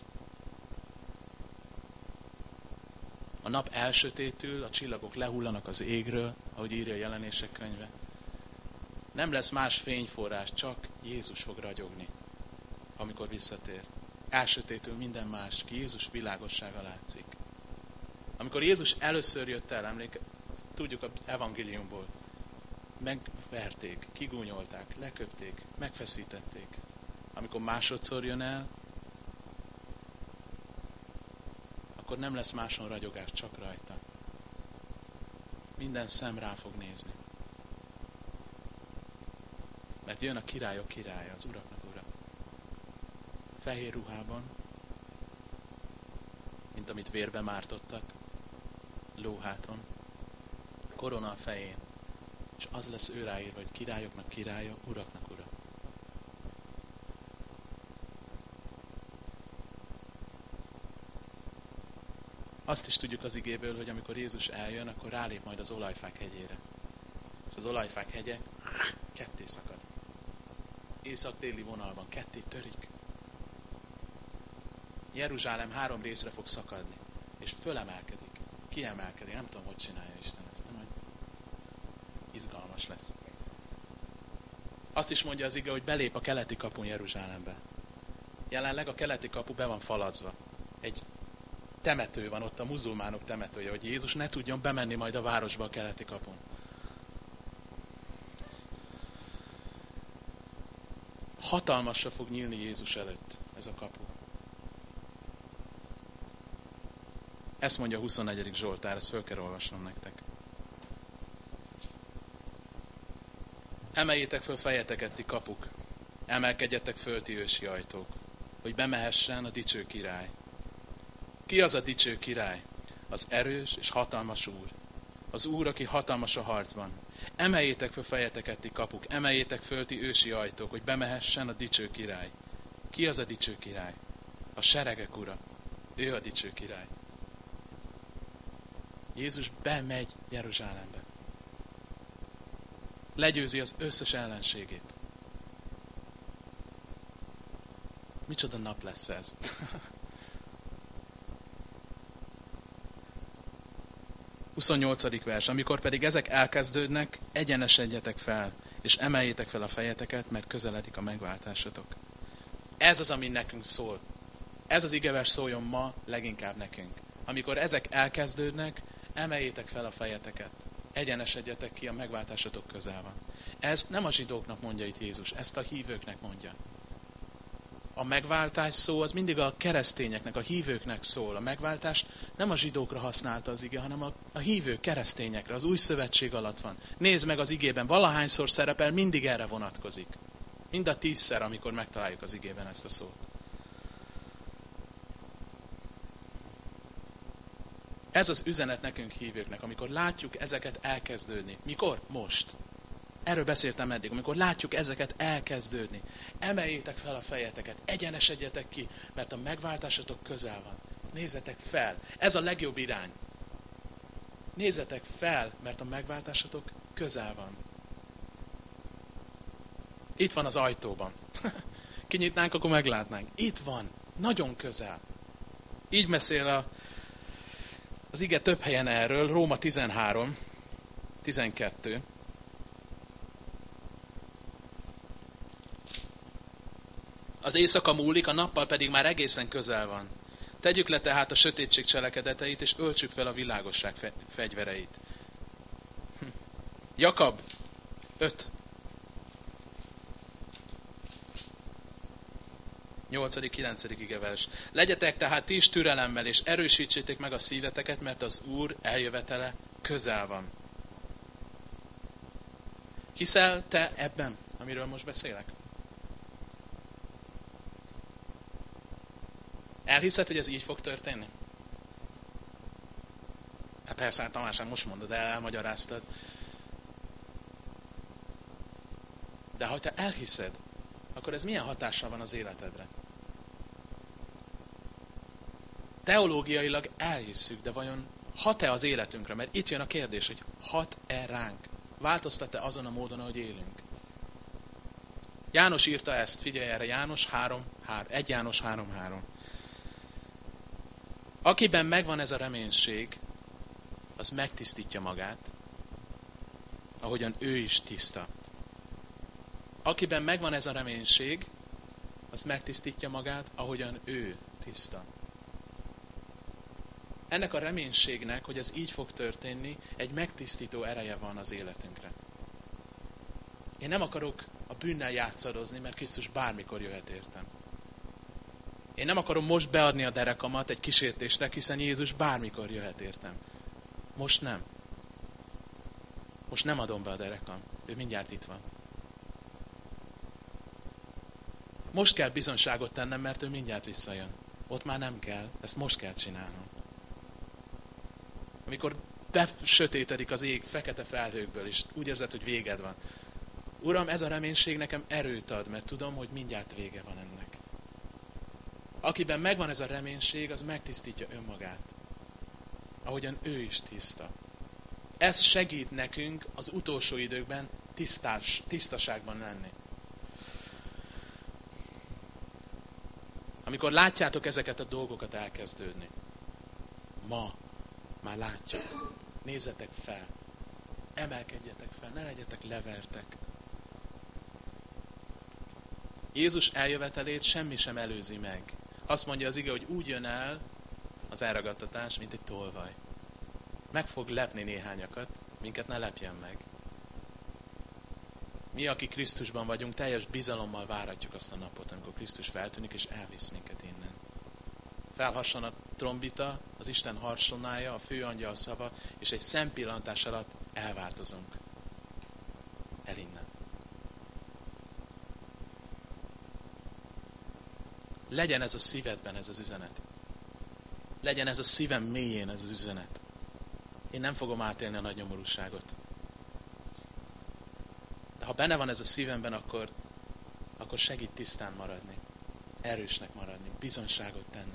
A nap elsötétül, a csillagok lehullanak az égről, ahogy írja a jelenések könyve. Nem lesz más fényforrás, csak Jézus fog ragyogni, amikor visszatér. Elsötétül minden más, ki Jézus világossága látszik. Amikor Jézus először jött el, emléke, tudjuk az evangéliumból, megverték, kigúnyolták, leköpték, megfeszítették. Amikor másodszor jön el, akkor nem lesz máson ragyogás, csak rajta. Minden szem rá fog nézni. Mert jön a királyok királya, az uraknak ura. Fehér ruhában, mint amit vérbe mártottak, lóháton, korona a fején, és az lesz ő ráírva, hogy királyoknak királya, uraknak ura. Azt is tudjuk az igéből, hogy amikor Jézus eljön, akkor rálép majd az olajfák hegyére. És az olajfák hegye ketté szakad. Észak-déli vonalban ketté törik. Jeruzsálem három részre fog szakadni, és fölemelkedik, kiemelkedik. Nem tudom, hogy csinálja Isten? Izgalmas lesz. Azt is mondja az ige, hogy belép a keleti kapun Jeruzsálembe. Jelenleg a keleti kapu be van falazva. Egy temető van ott, a muzulmánok temetője, hogy Jézus ne tudjon bemenni majd a városba a keleti kapun. Hatalmasra fog nyílni Jézus előtt ez a kapu. Ezt mondja a 24. Zsoltár, ezt föl kell olvasnom nektek. Emeljétek föl fejeteket, ti kapuk, emelkedjetek föl, ti ősi ajtók, hogy bemehessen a dicső király. Ki az a dicső király? Az erős és hatalmas úr. Az úr, aki hatalmas a harcban. Emeljétek föl fejeteket, ti kapuk, emeljétek föl, ti ősi ajtók, hogy bemehessen a dicső király. Ki az a dicső király? A seregek ura. Ő a dicső király. Jézus bemegy Jeruzsálembe legyőzi az összes ellenségét. Micsoda nap lesz ez? <laughs> Huszonnyolcadik vers. Amikor pedig ezek elkezdődnek, egyenesedjetek fel, és emeljétek fel a fejeteket, mert közeledik a megváltásotok. Ez az, ami nekünk szól. Ez az igevers szóljon ma leginkább nekünk. Amikor ezek elkezdődnek, emeljétek fel a fejeteket egyenesedjetek ki, a megváltásatok közel van. Ez nem a zsidóknak mondja itt Jézus, ezt a hívőknek mondja. A megváltás szó az mindig a keresztényeknek, a hívőknek szól. A megváltást nem a zsidókra használta az ige, hanem a, a hívő keresztényekre, az új szövetség alatt van. Nézd meg az igében, valahányszor szerepel, mindig erre vonatkozik. Mind a tízszer, amikor megtaláljuk az igében ezt a szót. Ez az üzenet nekünk hívőknek, amikor látjuk ezeket elkezdődni. Mikor? Most. Erről beszéltem eddig, amikor látjuk ezeket elkezdődni. Emeljétek fel a fejeteket, egyenesedjetek ki, mert a megváltásatok közel van. Nézzetek fel. Ez a legjobb irány. Nézzetek fel, mert a megváltásatok közel van. Itt van az ajtóban. <laughs> Kinyitnánk, akkor meglátnánk. Itt van. Nagyon közel. Így beszél a az ige több helyen erről, Róma 13, 12. Az éjszaka múlik, a nappal pedig már egészen közel van. Tegyük le tehát a sötétség cselekedeteit, és öltsük fel a világosság fegyvereit. Hm. Jakab 5. 8.-9. igevers. Legyetek tehát ti is türelemmel, és erősítsétek meg a szíveteket, mert az Úr eljövetele közel van. Hiszel te ebben, amiről most beszélek? Elhiszed, hogy ez így fog történni? Hát persze, hát Tamás, hát most mondod el, elmagyaráztad. De ha te elhiszed, akkor ez milyen hatással van az életedre? Teológiailag elhisszük, de vajon hat-e az életünkre? Mert itt jön a kérdés, hogy hat-e ránk? Változtat-e azon a módon, ahogy élünk? János írta ezt, figyelj erre, János 3, 3 1 János 3, 3. Akiben megvan ez a reménység, az megtisztítja magát, ahogyan ő is tiszta. Akiben megvan ez a reménység, az megtisztítja magát, ahogyan ő tiszta ennek a reménységnek, hogy ez így fog történni, egy megtisztító ereje van az életünkre. Én nem akarok a bűnnel játszadozni, mert Krisztus bármikor jöhet értem. Én nem akarom most beadni a derekamat egy kísértésre, hiszen Jézus bármikor jöhet értem. Most nem. Most nem adom be a derekam. Ő mindjárt itt van. Most kell bizonságot tennem, mert ő mindjárt visszajön. Ott már nem kell, ezt most kell csinálnom amikor besötétedik az ég fekete felhőkből, és úgy érzed, hogy véged van. Uram, ez a reménység nekem erőt ad, mert tudom, hogy mindjárt vége van ennek. Akiben megvan ez a reménység, az megtisztítja önmagát. ahogyan ő is tiszta. Ez segít nekünk az utolsó időkben tisztás, tisztaságban lenni. Amikor látjátok ezeket a dolgokat elkezdődni, már látjuk, nézzetek fel, emelkedjetek fel, ne legyetek levertek. Jézus eljövetelét semmi sem előzi meg. Azt mondja az ige, hogy úgy jön el az elragadtatás, mint egy tolvaj. Meg fog lepni néhányakat, minket ne lepjen meg. Mi, akik Krisztusban vagyunk, teljes bizalommal váratjuk azt a napot, amikor Krisztus feltűnik és elvisz minket innen. Felhasson a trombita, az Isten harsonája, a főangyal szava, és egy szempillantás alatt elváltozunk. El innen. Legyen ez a szívedben ez az üzenet. Legyen ez a szívem mélyén ez az üzenet. Én nem fogom átélni a nagy nyomorúságot. De ha benne van ez a szívemben, akkor, akkor segít tisztán maradni. Erősnek maradni, bizonságot tenni.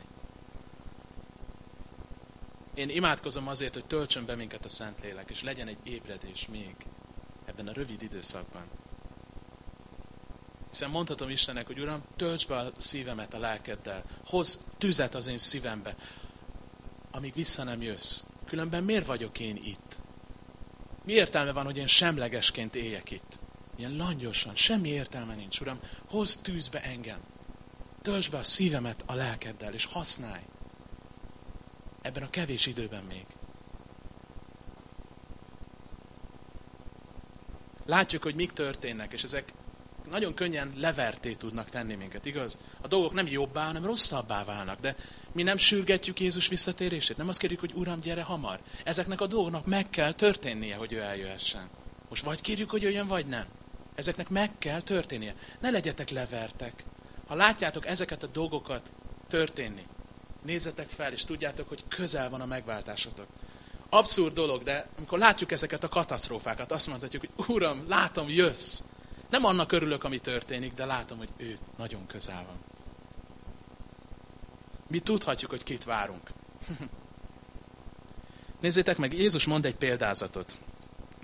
Én imádkozom azért, hogy töltsön be minket a Szentlélek, és legyen egy ébredés még ebben a rövid időszakban. Hiszen mondhatom Istennek, hogy Uram, tölts be a szívemet a lelkeddel, hoz tüzet az én szívembe, amíg vissza nem jössz. Különben miért vagyok én itt? Mi értelme van, hogy én semlegesként éljek itt? Ilyen langyosan, semmi értelme nincs, Uram. Hozz tűzbe engem. Töltsd be a szívemet a lelkeddel, és használj. Ebben a kevés időben még. Látjuk, hogy mik történnek, és ezek nagyon könnyen leverté tudnak tenni minket, igaz? A dolgok nem jobbá, hanem rosszabbá válnak, de mi nem sürgetjük Jézus visszatérését. Nem azt kérjük, hogy Uram, gyere hamar. Ezeknek a dolgoknak meg kell történnie, hogy ő eljöhessen. Most vagy kérjük, hogy jöjjön, vagy nem. Ezeknek meg kell történnie. Ne legyetek levertek. Ha látjátok ezeket a dolgokat történni, nézzetek fel, és tudjátok, hogy közel van a megváltásotok. Abszurd dolog, de amikor látjuk ezeket a katasztrófákat, azt mondhatjuk, hogy Uram, látom, jössz. Nem annak örülök, ami történik, de látom, hogy ő nagyon közel van. Mi tudhatjuk, hogy kit várunk. <laughs> Nézzétek meg, Jézus mond egy példázatot.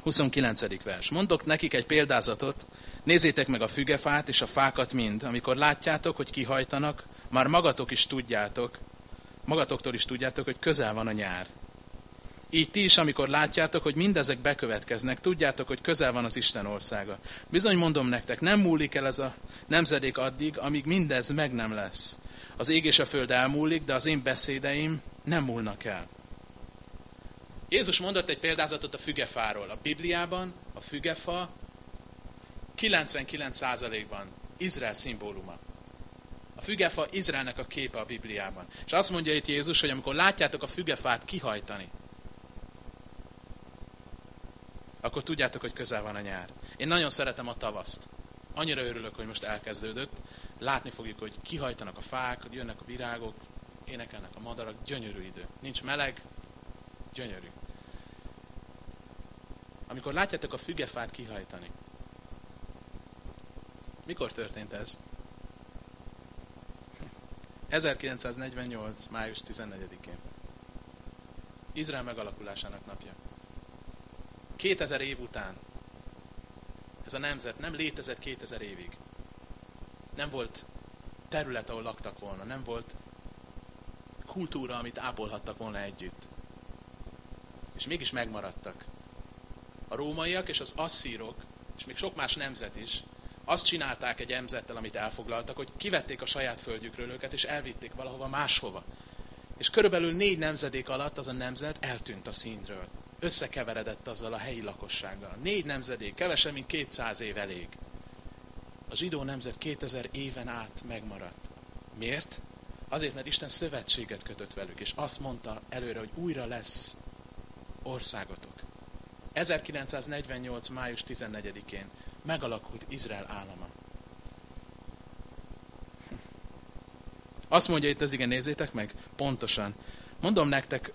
29. vers. Mondok nekik egy példázatot, nézzétek meg a fügefát és a fákat mind. Amikor látjátok, hogy kihajtanak, már magatok is tudjátok, magatoktól is tudjátok, hogy közel van a nyár. Így ti is, amikor látjátok, hogy mindezek bekövetkeznek, tudjátok, hogy közel van az Isten országa. Bizony mondom nektek, nem múlik el ez a nemzedék addig, amíg mindez meg nem lesz. Az ég és a föld elmúlik, de az én beszédeim nem múlnak el. Jézus mondott egy példázatot a fügefáról. A Bibliában a fügefa 99%-ban Izrael szimbóluma. Fügefa Izraelnek a képe a Bibliában. És azt mondja itt Jézus, hogy amikor látjátok a fügefát kihajtani, akkor tudjátok, hogy közel van a nyár. Én nagyon szeretem a tavaszt. Annyira örülök, hogy most elkezdődött. Látni fogjuk, hogy kihajtanak a fák, hogy jönnek a virágok, énekelnek a madarak. Gyönyörű idő. Nincs meleg, gyönyörű. Amikor látjátok a fügefát kihajtani, mikor történt ez? 1948. május 14-én. Izrael megalakulásának napja. 2000 év után ez a nemzet nem létezett 2000 évig. Nem volt terület, ahol laktak volna, nem volt kultúra, amit ápolhattak volna együtt. És mégis megmaradtak. A rómaiak és az asszírok, és még sok más nemzet is, azt csinálták egy nemzettel, amit elfoglaltak, hogy kivették a saját földjükről őket, és elvitték valahova máshova. És körülbelül négy nemzedék alatt az a nemzet eltűnt a színről összekeveredett azzal a helyi lakossággal. Négy nemzedék, kevesebb, mint 200 év elég. A zsidó nemzet 2000 éven át megmaradt. Miért? Azért, mert Isten szövetséget kötött velük, és azt mondta előre, hogy újra lesz országotok. 1948. május 14-én megalakult Izrael állama. Azt mondja itt az igen, nézzétek meg, pontosan. Mondom nektek,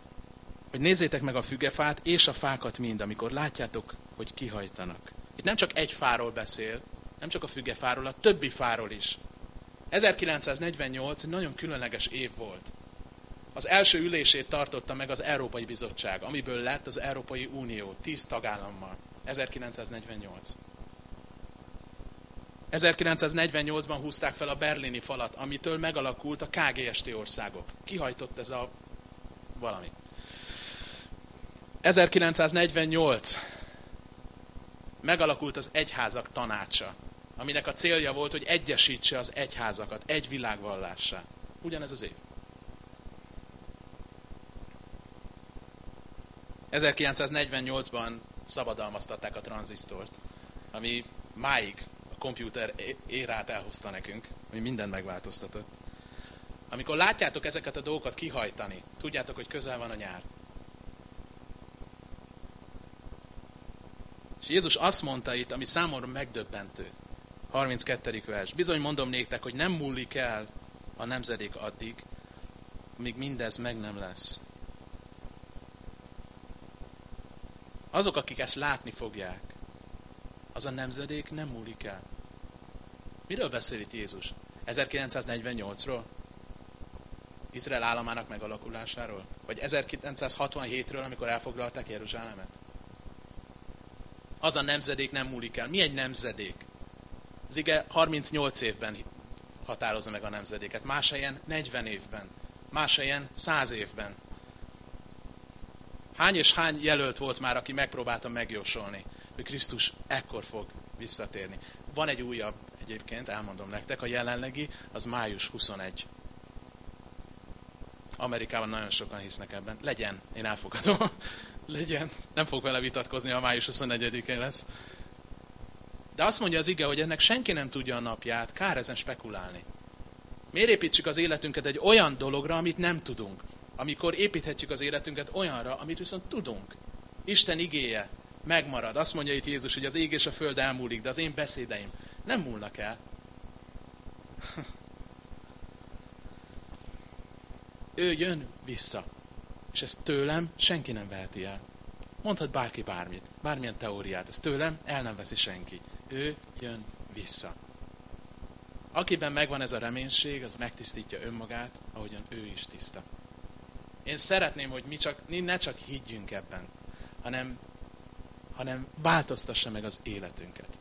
hogy nézzétek meg a fügefát és a fákat mind, amikor látjátok, hogy kihajtanak. Itt nem csak egy fáról beszél, nem csak a fügefáról, a többi fáról is. 1948 egy nagyon különleges év volt. Az első ülését tartotta meg az Európai Bizottság, amiből lett az Európai Unió, tíz tagállammal, 1948. 1948-ban húzták fel a berlini falat, amitől megalakult a KGST országok. Kihajtott ez a valami. 1948 megalakult az egyházak tanácsa, aminek a célja volt, hogy egyesítse az egyházakat, egy világvallássá. Ugyanez az év. 1948-ban szabadalmaztatták a tranzisztort, ami máig a komputer érát elhozta nekünk, ami mindent megváltoztatott. Amikor látjátok ezeket a dolgokat kihajtani, tudjátok, hogy közel van a nyár. És Jézus azt mondta itt, ami számomra megdöbbentő. 32. vers. Bizony mondom néktek, hogy nem múlik el a nemzedék addig, míg mindez meg nem lesz. Azok, akik ezt látni fogják, az a nemzedék nem múlik el. Miről beszél itt Jézus? 1948-ról? Izrael államának megalakulásáról? Vagy 1967-ről, amikor elfoglalták Jeruzsálemet? Az a nemzedék nem múlik el. Mi egy nemzedék? Az ige 38 évben határozza meg a nemzedéket, más helyen 40 évben, más helyen 100 évben. Hány és hány jelölt volt már, aki megpróbálta megjósolni, hogy Krisztus ekkor fog visszatérni. Van egy újabb egyébként, elmondom nektek, a jelenlegi, az május 21. Amerikában nagyon sokan hisznek ebben. Legyen, én elfogadom. <laughs> Legyen. Nem fog vele vitatkozni, ha május 21-én lesz. De azt mondja az ige, hogy ennek senki nem tudja a napját, kár ezen spekulálni. Miért építsük az életünket egy olyan dologra, amit nem tudunk? Amikor építhetjük az életünket olyanra, amit viszont tudunk. Isten igéje megmarad. Azt mondja itt Jézus, hogy az ég és a föld elmúlik, de az én beszédeim nem múlnak el. ő jön vissza. És ezt tőlem senki nem veheti el. Mondhat bárki bármit, bármilyen teóriát, ezt tőlem el nem veszi senki. Ő jön vissza. Akiben megvan ez a reménység, az megtisztítja önmagát, ahogyan ő is tiszta. Én szeretném, hogy mi csak, ne csak higgyünk ebben, hanem, hanem változtassa meg az életünket.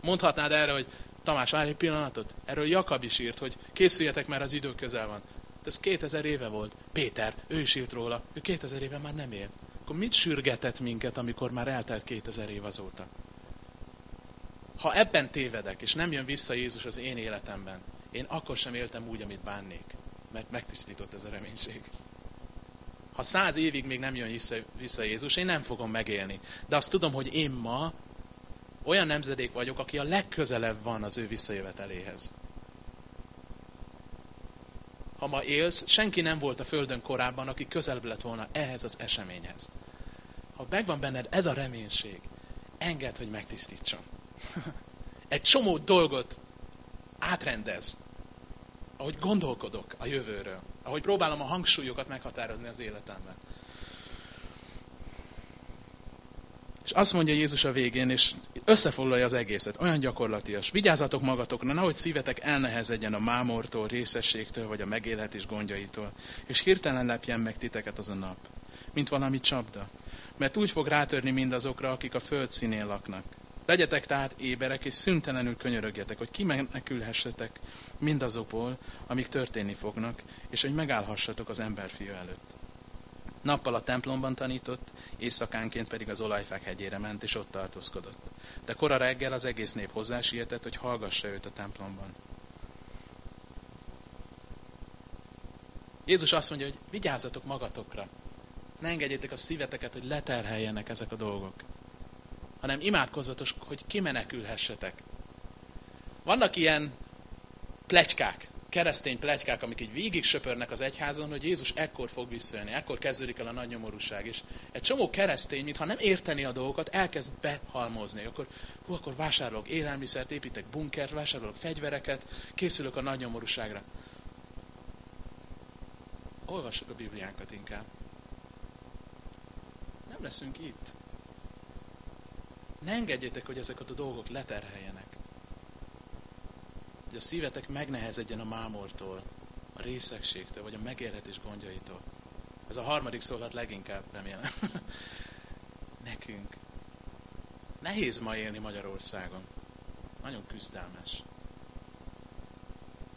Mondhatnád erre, hogy Tamás, várj egy pillanatot. Erről Jakab is írt, hogy készüljetek, mert az idő közel van. De ez 2000 éve volt. Péter, ő is írt róla. Ő 2000 éve már nem él. Akkor mit sürgetett minket, amikor már eltelt 2000 év azóta? Ha ebben tévedek, és nem jön vissza Jézus az én életemben, én akkor sem éltem úgy, amit bánnék. Mert megtisztított ez a reménység. Ha száz évig még nem jön vissza, vissza Jézus, én nem fogom megélni. De azt tudom, hogy én ma olyan nemzedék vagyok, aki a legközelebb van az ő visszajöveteléhez. Ha ma élsz, senki nem volt a Földön korábban, aki közelebb lett volna ehhez az eseményhez. Ha megvan benned ez a reménység, enged, hogy megtisztítson. <laughs> Egy csomó dolgot átrendez, ahogy gondolkodok a jövőről, ahogy próbálom a hangsúlyokat meghatározni az életemben. És azt mondja Jézus a végén, és összefoglalja az egészet, olyan gyakorlatias. Vigyázzatok magatokra, nehogy szívetek elnehezedjen a mámortól, részességtől, vagy a megélhetés gondjaitól, és hirtelen lepjen meg titeket az a nap, mint valami csapda. Mert úgy fog rátörni mindazokra, akik a föld színén laknak. Legyetek tehát éberek, és szüntelenül könyörögjetek, hogy kimenekülhessetek mindazokból, amik történni fognak, és hogy megállhassatok az emberfia előtt. Nappal a templomban tanított, éjszakánként pedig az olajfák hegyére ment, és ott tartózkodott. De kora reggel az egész nép hozzásíjetett, hogy hallgassa őt a templomban. Jézus azt mondja, hogy vigyázzatok magatokra. Ne engedjétek a szíveteket, hogy leterheljenek ezek a dolgok. Hanem imádkozzatok, hogy kimenekülhessetek. Vannak ilyen plegykák, keresztény plegykák, amik így végig söpörnek az egyházon, hogy Jézus ekkor fog visszajönni, ekkor kezdődik el a nagy nyomorúság. És egy csomó keresztény, mintha nem érteni a dolgokat, elkezd behalmozni. Akkor, hú, akkor vásárolok élelmiszert, építek bunkert, vásárolok fegyvereket, készülök a nagy nyomorúságra. Olvassuk a Bibliánkat inkább. Nem leszünk itt. Ne engedjétek, hogy ezeket a dolgok leterheljenek. hogy a szívetek megnehezedjen a mámortól, a részegségtől, vagy a megélhetés gondjaitól. Ez a harmadik szólat leginkább, remélem. <laughs> Nekünk. Nehéz ma élni Magyarországon. Nagyon küzdelmes.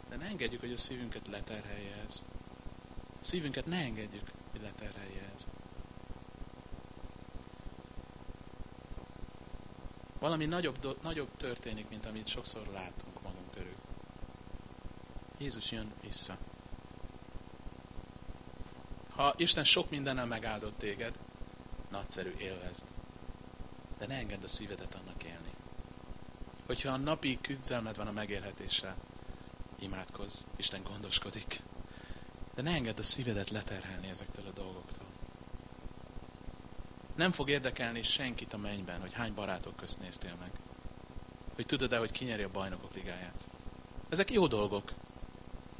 De ne engedjük, hogy a szívünket leterhelje ez. A szívünket ne engedjük, hogy leterhelje ez. Valami nagyobb, do, nagyobb történik, mint amit sokszor látunk magunk körül. Jézus jön vissza. Ha Isten sok mindennel megáldott téged, nagyszerű, élvezd. De ne engedd a szívedet annak élni. Hogyha a napi küzdelmed van a megélhetéssel, imádkozz, Isten gondoskodik. De ne engedd a szívedet leterhelni ezektől a dolgoktól. Nem fog érdekelni senkit a mennyben, hogy hány barátok közt néztél meg. Hogy tudod-e, hogy kinyeri a bajnokok ligáját. Ezek jó dolgok,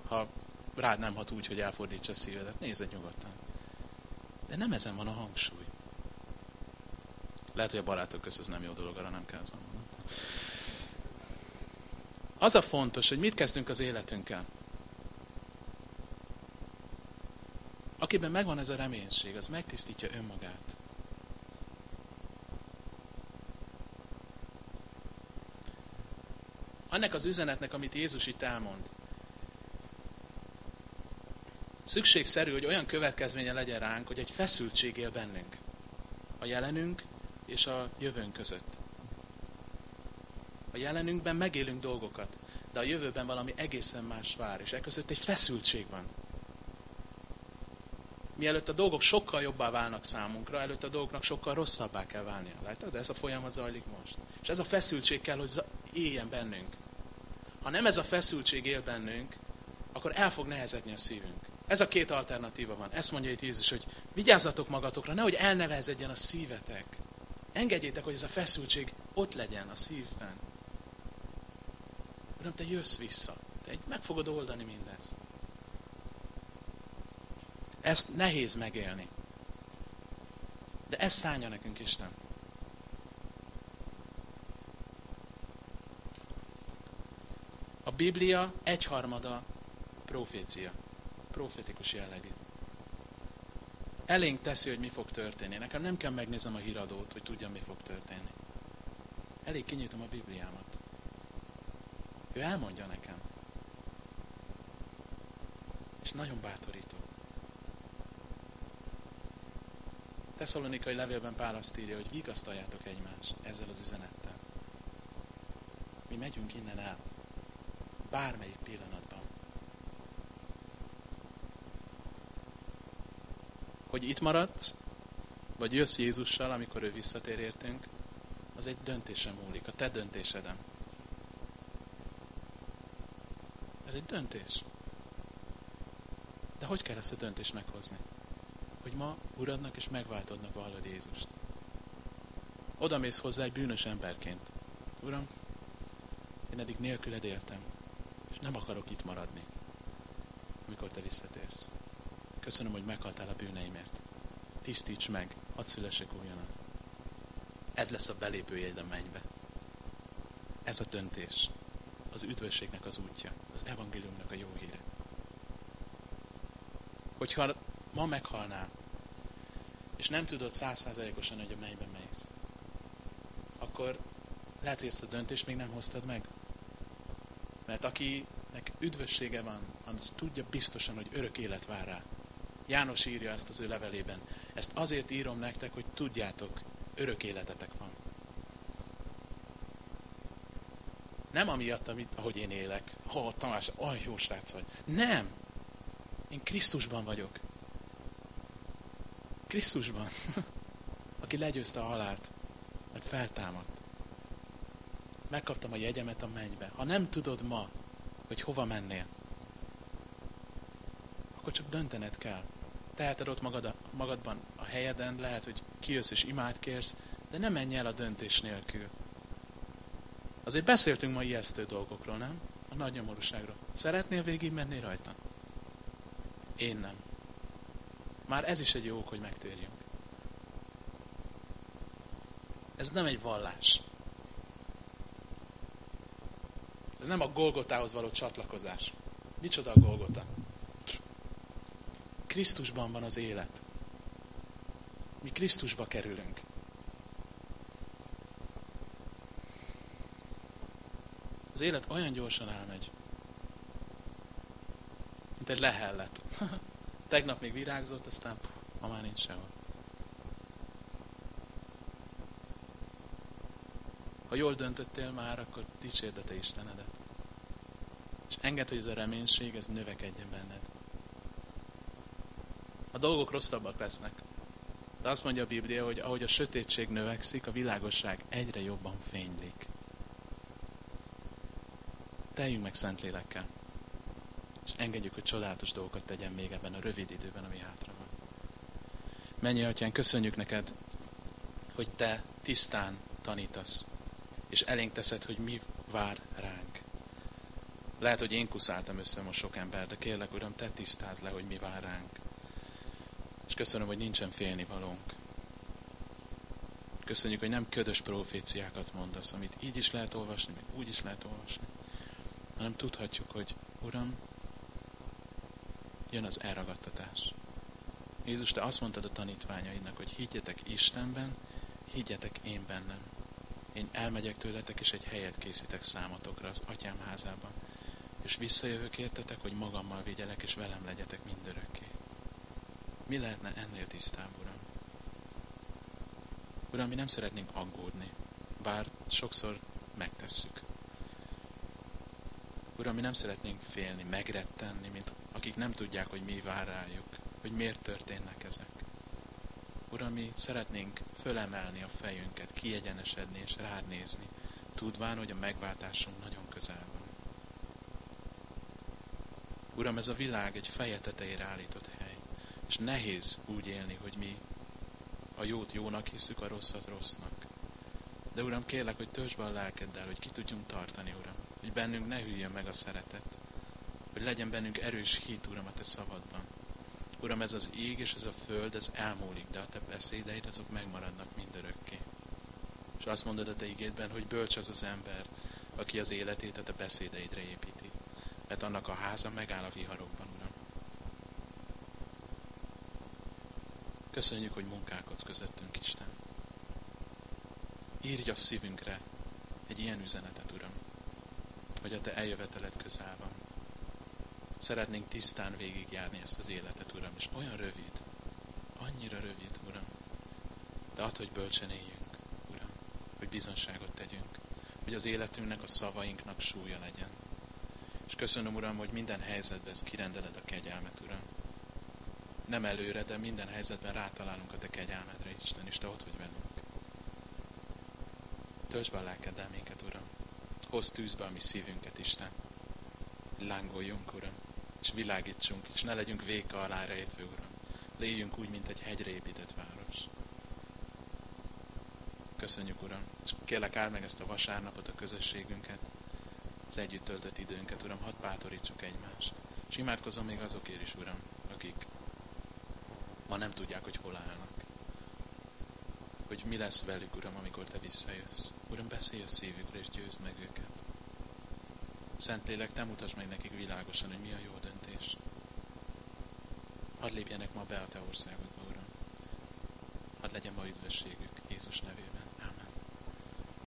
ha rád nem hat úgy, hogy elfordítsa a szívedet. Nézd nyugodtan. De nem ezen van a hangsúly. Lehet, hogy a barátok közt ez nem jó dolog, arra nem kellett volna. Az a fontos, hogy mit kezdünk az életünkkel. Akiben megvan ez a reménység, az megtisztítja önmagát. Annak az üzenetnek, amit Jézus itt elmond, szükségszerű, hogy olyan következménye legyen ránk, hogy egy feszültség él bennünk. A jelenünk és a jövőnk között. A jelenünkben megélünk dolgokat, de a jövőben valami egészen más vár, és e között egy feszültség van. Mielőtt a dolgok sokkal jobbá válnak számunkra, előtt a dolgoknak sokkal rosszabbá kell válnia. Látod? Ez a folyamat zajlik most. És ez a feszültség kell, hogy éljen bennünk. Ha nem ez a feszültség él bennünk, akkor el fog nehezedni a szívünk. Ez a két alternatíva van. Ezt mondja itt Jézus, hogy vigyázzatok magatokra, nehogy elnevezedjen a szívetek. Engedjétek, hogy ez a feszültség ott legyen a szívben. Uram, te jössz vissza. Te meg fogod oldani mindezt. Ezt nehéz megélni. De ezt szánja nekünk Isten. A Biblia egyharmada profécia profetikus jellegű. Elénk teszi, hogy mi fog történni. Nekem nem kell megnézem a híradót, hogy tudjam, mi fog történni. Elég kinyitom a Bibliámat. Ő elmondja nekem. És nagyon bátorító. Tesszalonikai levélben Pál azt írja, hogy vigasztaljátok egymást ezzel az üzenettel. Mi megyünk innen el. Bármelyik pillanat. hogy itt maradsz, vagy jössz Jézussal, amikor ő visszatér értünk, az egy döntésem múlik, a te döntésedem. Ez egy döntés. De hogy kell ezt a döntést meghozni? Hogy ma uradnak és megváltodnak vallod Jézust. Oda mész hozzá egy bűnös emberként. Uram, én eddig nélküled éltem, és nem akarok itt maradni, amikor te visszatérsz. Köszönöm, hogy meghaltál a bűneimért. Tisztíts meg, hadd szülesek újonnan. Ez lesz a belépőjegy a mennybe. Ez a döntés. Az üdvösségnek az útja. Az evangéliumnak a jó híre. Hogyha ma meghalnál, és nem tudod százszázalékosan, hogy a mennybe mész, akkor lehet, hogy ezt a döntést még nem hoztad meg. Mert akinek üdvössége van, az tudja biztosan, hogy örök élet vár rá. János írja ezt az ő levelében. Ezt azért írom nektek, hogy tudjátok, örök életetek van. Nem amiatt, amit, ahogy én élek. Ha, Tamás, olyan jó srác vagy. Nem! Én Krisztusban vagyok. Krisztusban. <laughs> Aki legyőzte a halált, mert feltámadt. Megkaptam a jegyemet a mennybe. Ha nem tudod ma, hogy hova mennél, akkor csak döntened kell teheted ott magad a, magadban a helyeden, lehet, hogy kijössz és imád kérsz, de ne menj el a döntés nélkül. Azért beszéltünk ma ijesztő dolgokról, nem? A nagy nyomorúságról. Szeretnél végig menni rajta? Én nem. Már ez is egy jó ok, hogy megtérjünk. Ez nem egy vallás. Ez nem a Golgotához való csatlakozás. Micsoda a Golgota? Krisztusban van az élet. Mi Krisztusba kerülünk. Az élet olyan gyorsan elmegy, mint egy lehellet. <laughs> Tegnap még virágzott, aztán puh, ma már nincs sehol. Ha jól döntöttél már, akkor dicsérd a te Istenedet. Enged, hogy ez a reménység, ez növekedjen benned. A dolgok rosszabbak lesznek. De azt mondja a Biblia, hogy ahogy a sötétség növekszik, a világosság egyre jobban fénylik. Teljünk meg Szentlélekkel. És engedjük, hogy csodálatos dolgokat tegyen még ebben a rövid időben, ami hátra van. Mennyi atyán, köszönjük neked, hogy te tisztán tanítasz, és elénk teszed, hogy mi vár ránk. Lehet, hogy én kuszáltam össze most sok ember, de kérlek, Uram, te tisztáz le, hogy mi vár ránk. És köszönöm, hogy nincsen félnivalónk. Köszönjük, hogy nem ködös proféciákat mondasz, amit így is lehet olvasni, meg úgy is lehet olvasni, hanem tudhatjuk, hogy Uram, jön az elragadtatás. Jézus, te azt mondtad a tanítványaidnak, hogy higgyetek Istenben, higgyetek én bennem. Én elmegyek tőletek, és egy helyet készítek számotokra az atyám házában. És visszajövök értetek, hogy magammal vigyelek, és velem legyetek mindörökké. Mi lehetne ennél tisztább, Uram? Uram, mi nem szeretnénk aggódni, bár sokszor megtesszük. Uram, mi nem szeretnénk félni, megrettenni, mint akik nem tudják, hogy mi vár rájuk, hogy miért történnek ezek. Uram, mi szeretnénk fölemelni a fejünket, kiegyenesedni és rád nézni, tudván, hogy a megváltásunk nagyon közel. Uram, ez a világ egy feje tetejére állított hely, és nehéz úgy élni, hogy mi a jót jónak hiszük, a rosszat rossznak. De Uram, kérlek, hogy töltsd be a lelkeddel, hogy ki tudjunk tartani, Uram, hogy bennünk ne hűljön meg a szeretet, hogy legyen bennünk erős hit, Uram, a Te szabadban. Uram, ez az ég és ez a föld, ez elmúlik, de a Te beszédeid, azok megmaradnak mindörökké. És azt mondod a Te igédben, hogy bölcs az az ember, aki az életét a Te beszédeidre építi. Mert annak a háza megáll a viharokban, Uram. Köszönjük, hogy munkálkodsz közöttünk, Isten. Írj a szívünkre egy ilyen üzenetet, Uram, hogy a Te eljöveteled közel van. Szeretnénk tisztán végigjárni ezt az életet, Uram, és olyan rövid, annyira rövid, Uram. De add, hogy bölcsen éljünk, Uram, hogy bizonságot tegyünk, hogy az életünknek, a szavainknak súlya legyen. És köszönöm, Uram, hogy minden helyzetben ezt kirendeled a kegyelmet, Uram. Nem előre, de minden helyzetben rátalálunk a Te kegyelmedre, Isten, és Te ott vagy velünk. Töltsd be a lelkeddel minket, Uram. Hozd tűzbe a mi szívünket, Isten. Lángoljunk, Uram és világítsunk, és ne legyünk véka alá rejtve, Uram. Léjünk úgy, mint egy hegyre épített város. Köszönjük, Uram, és kérlek áld meg ezt a vasárnapot, a közösségünket, az együtt töltött időnket, Uram, hadd bátorítsuk egymást. És imádkozom még azokért is, Uram, akik ma nem tudják, hogy hol állnak. Hogy mi lesz velük, Uram, amikor Te visszajössz. Uram, beszélj a szívükre, és győzd meg őket. Szentlélek, Te mutasd meg nekik világosan, hogy mi a jó döntés. Hadd lépjenek ma be a Te országodba, Uram. Hadd legyen ma üdvösségük Jézus nevében.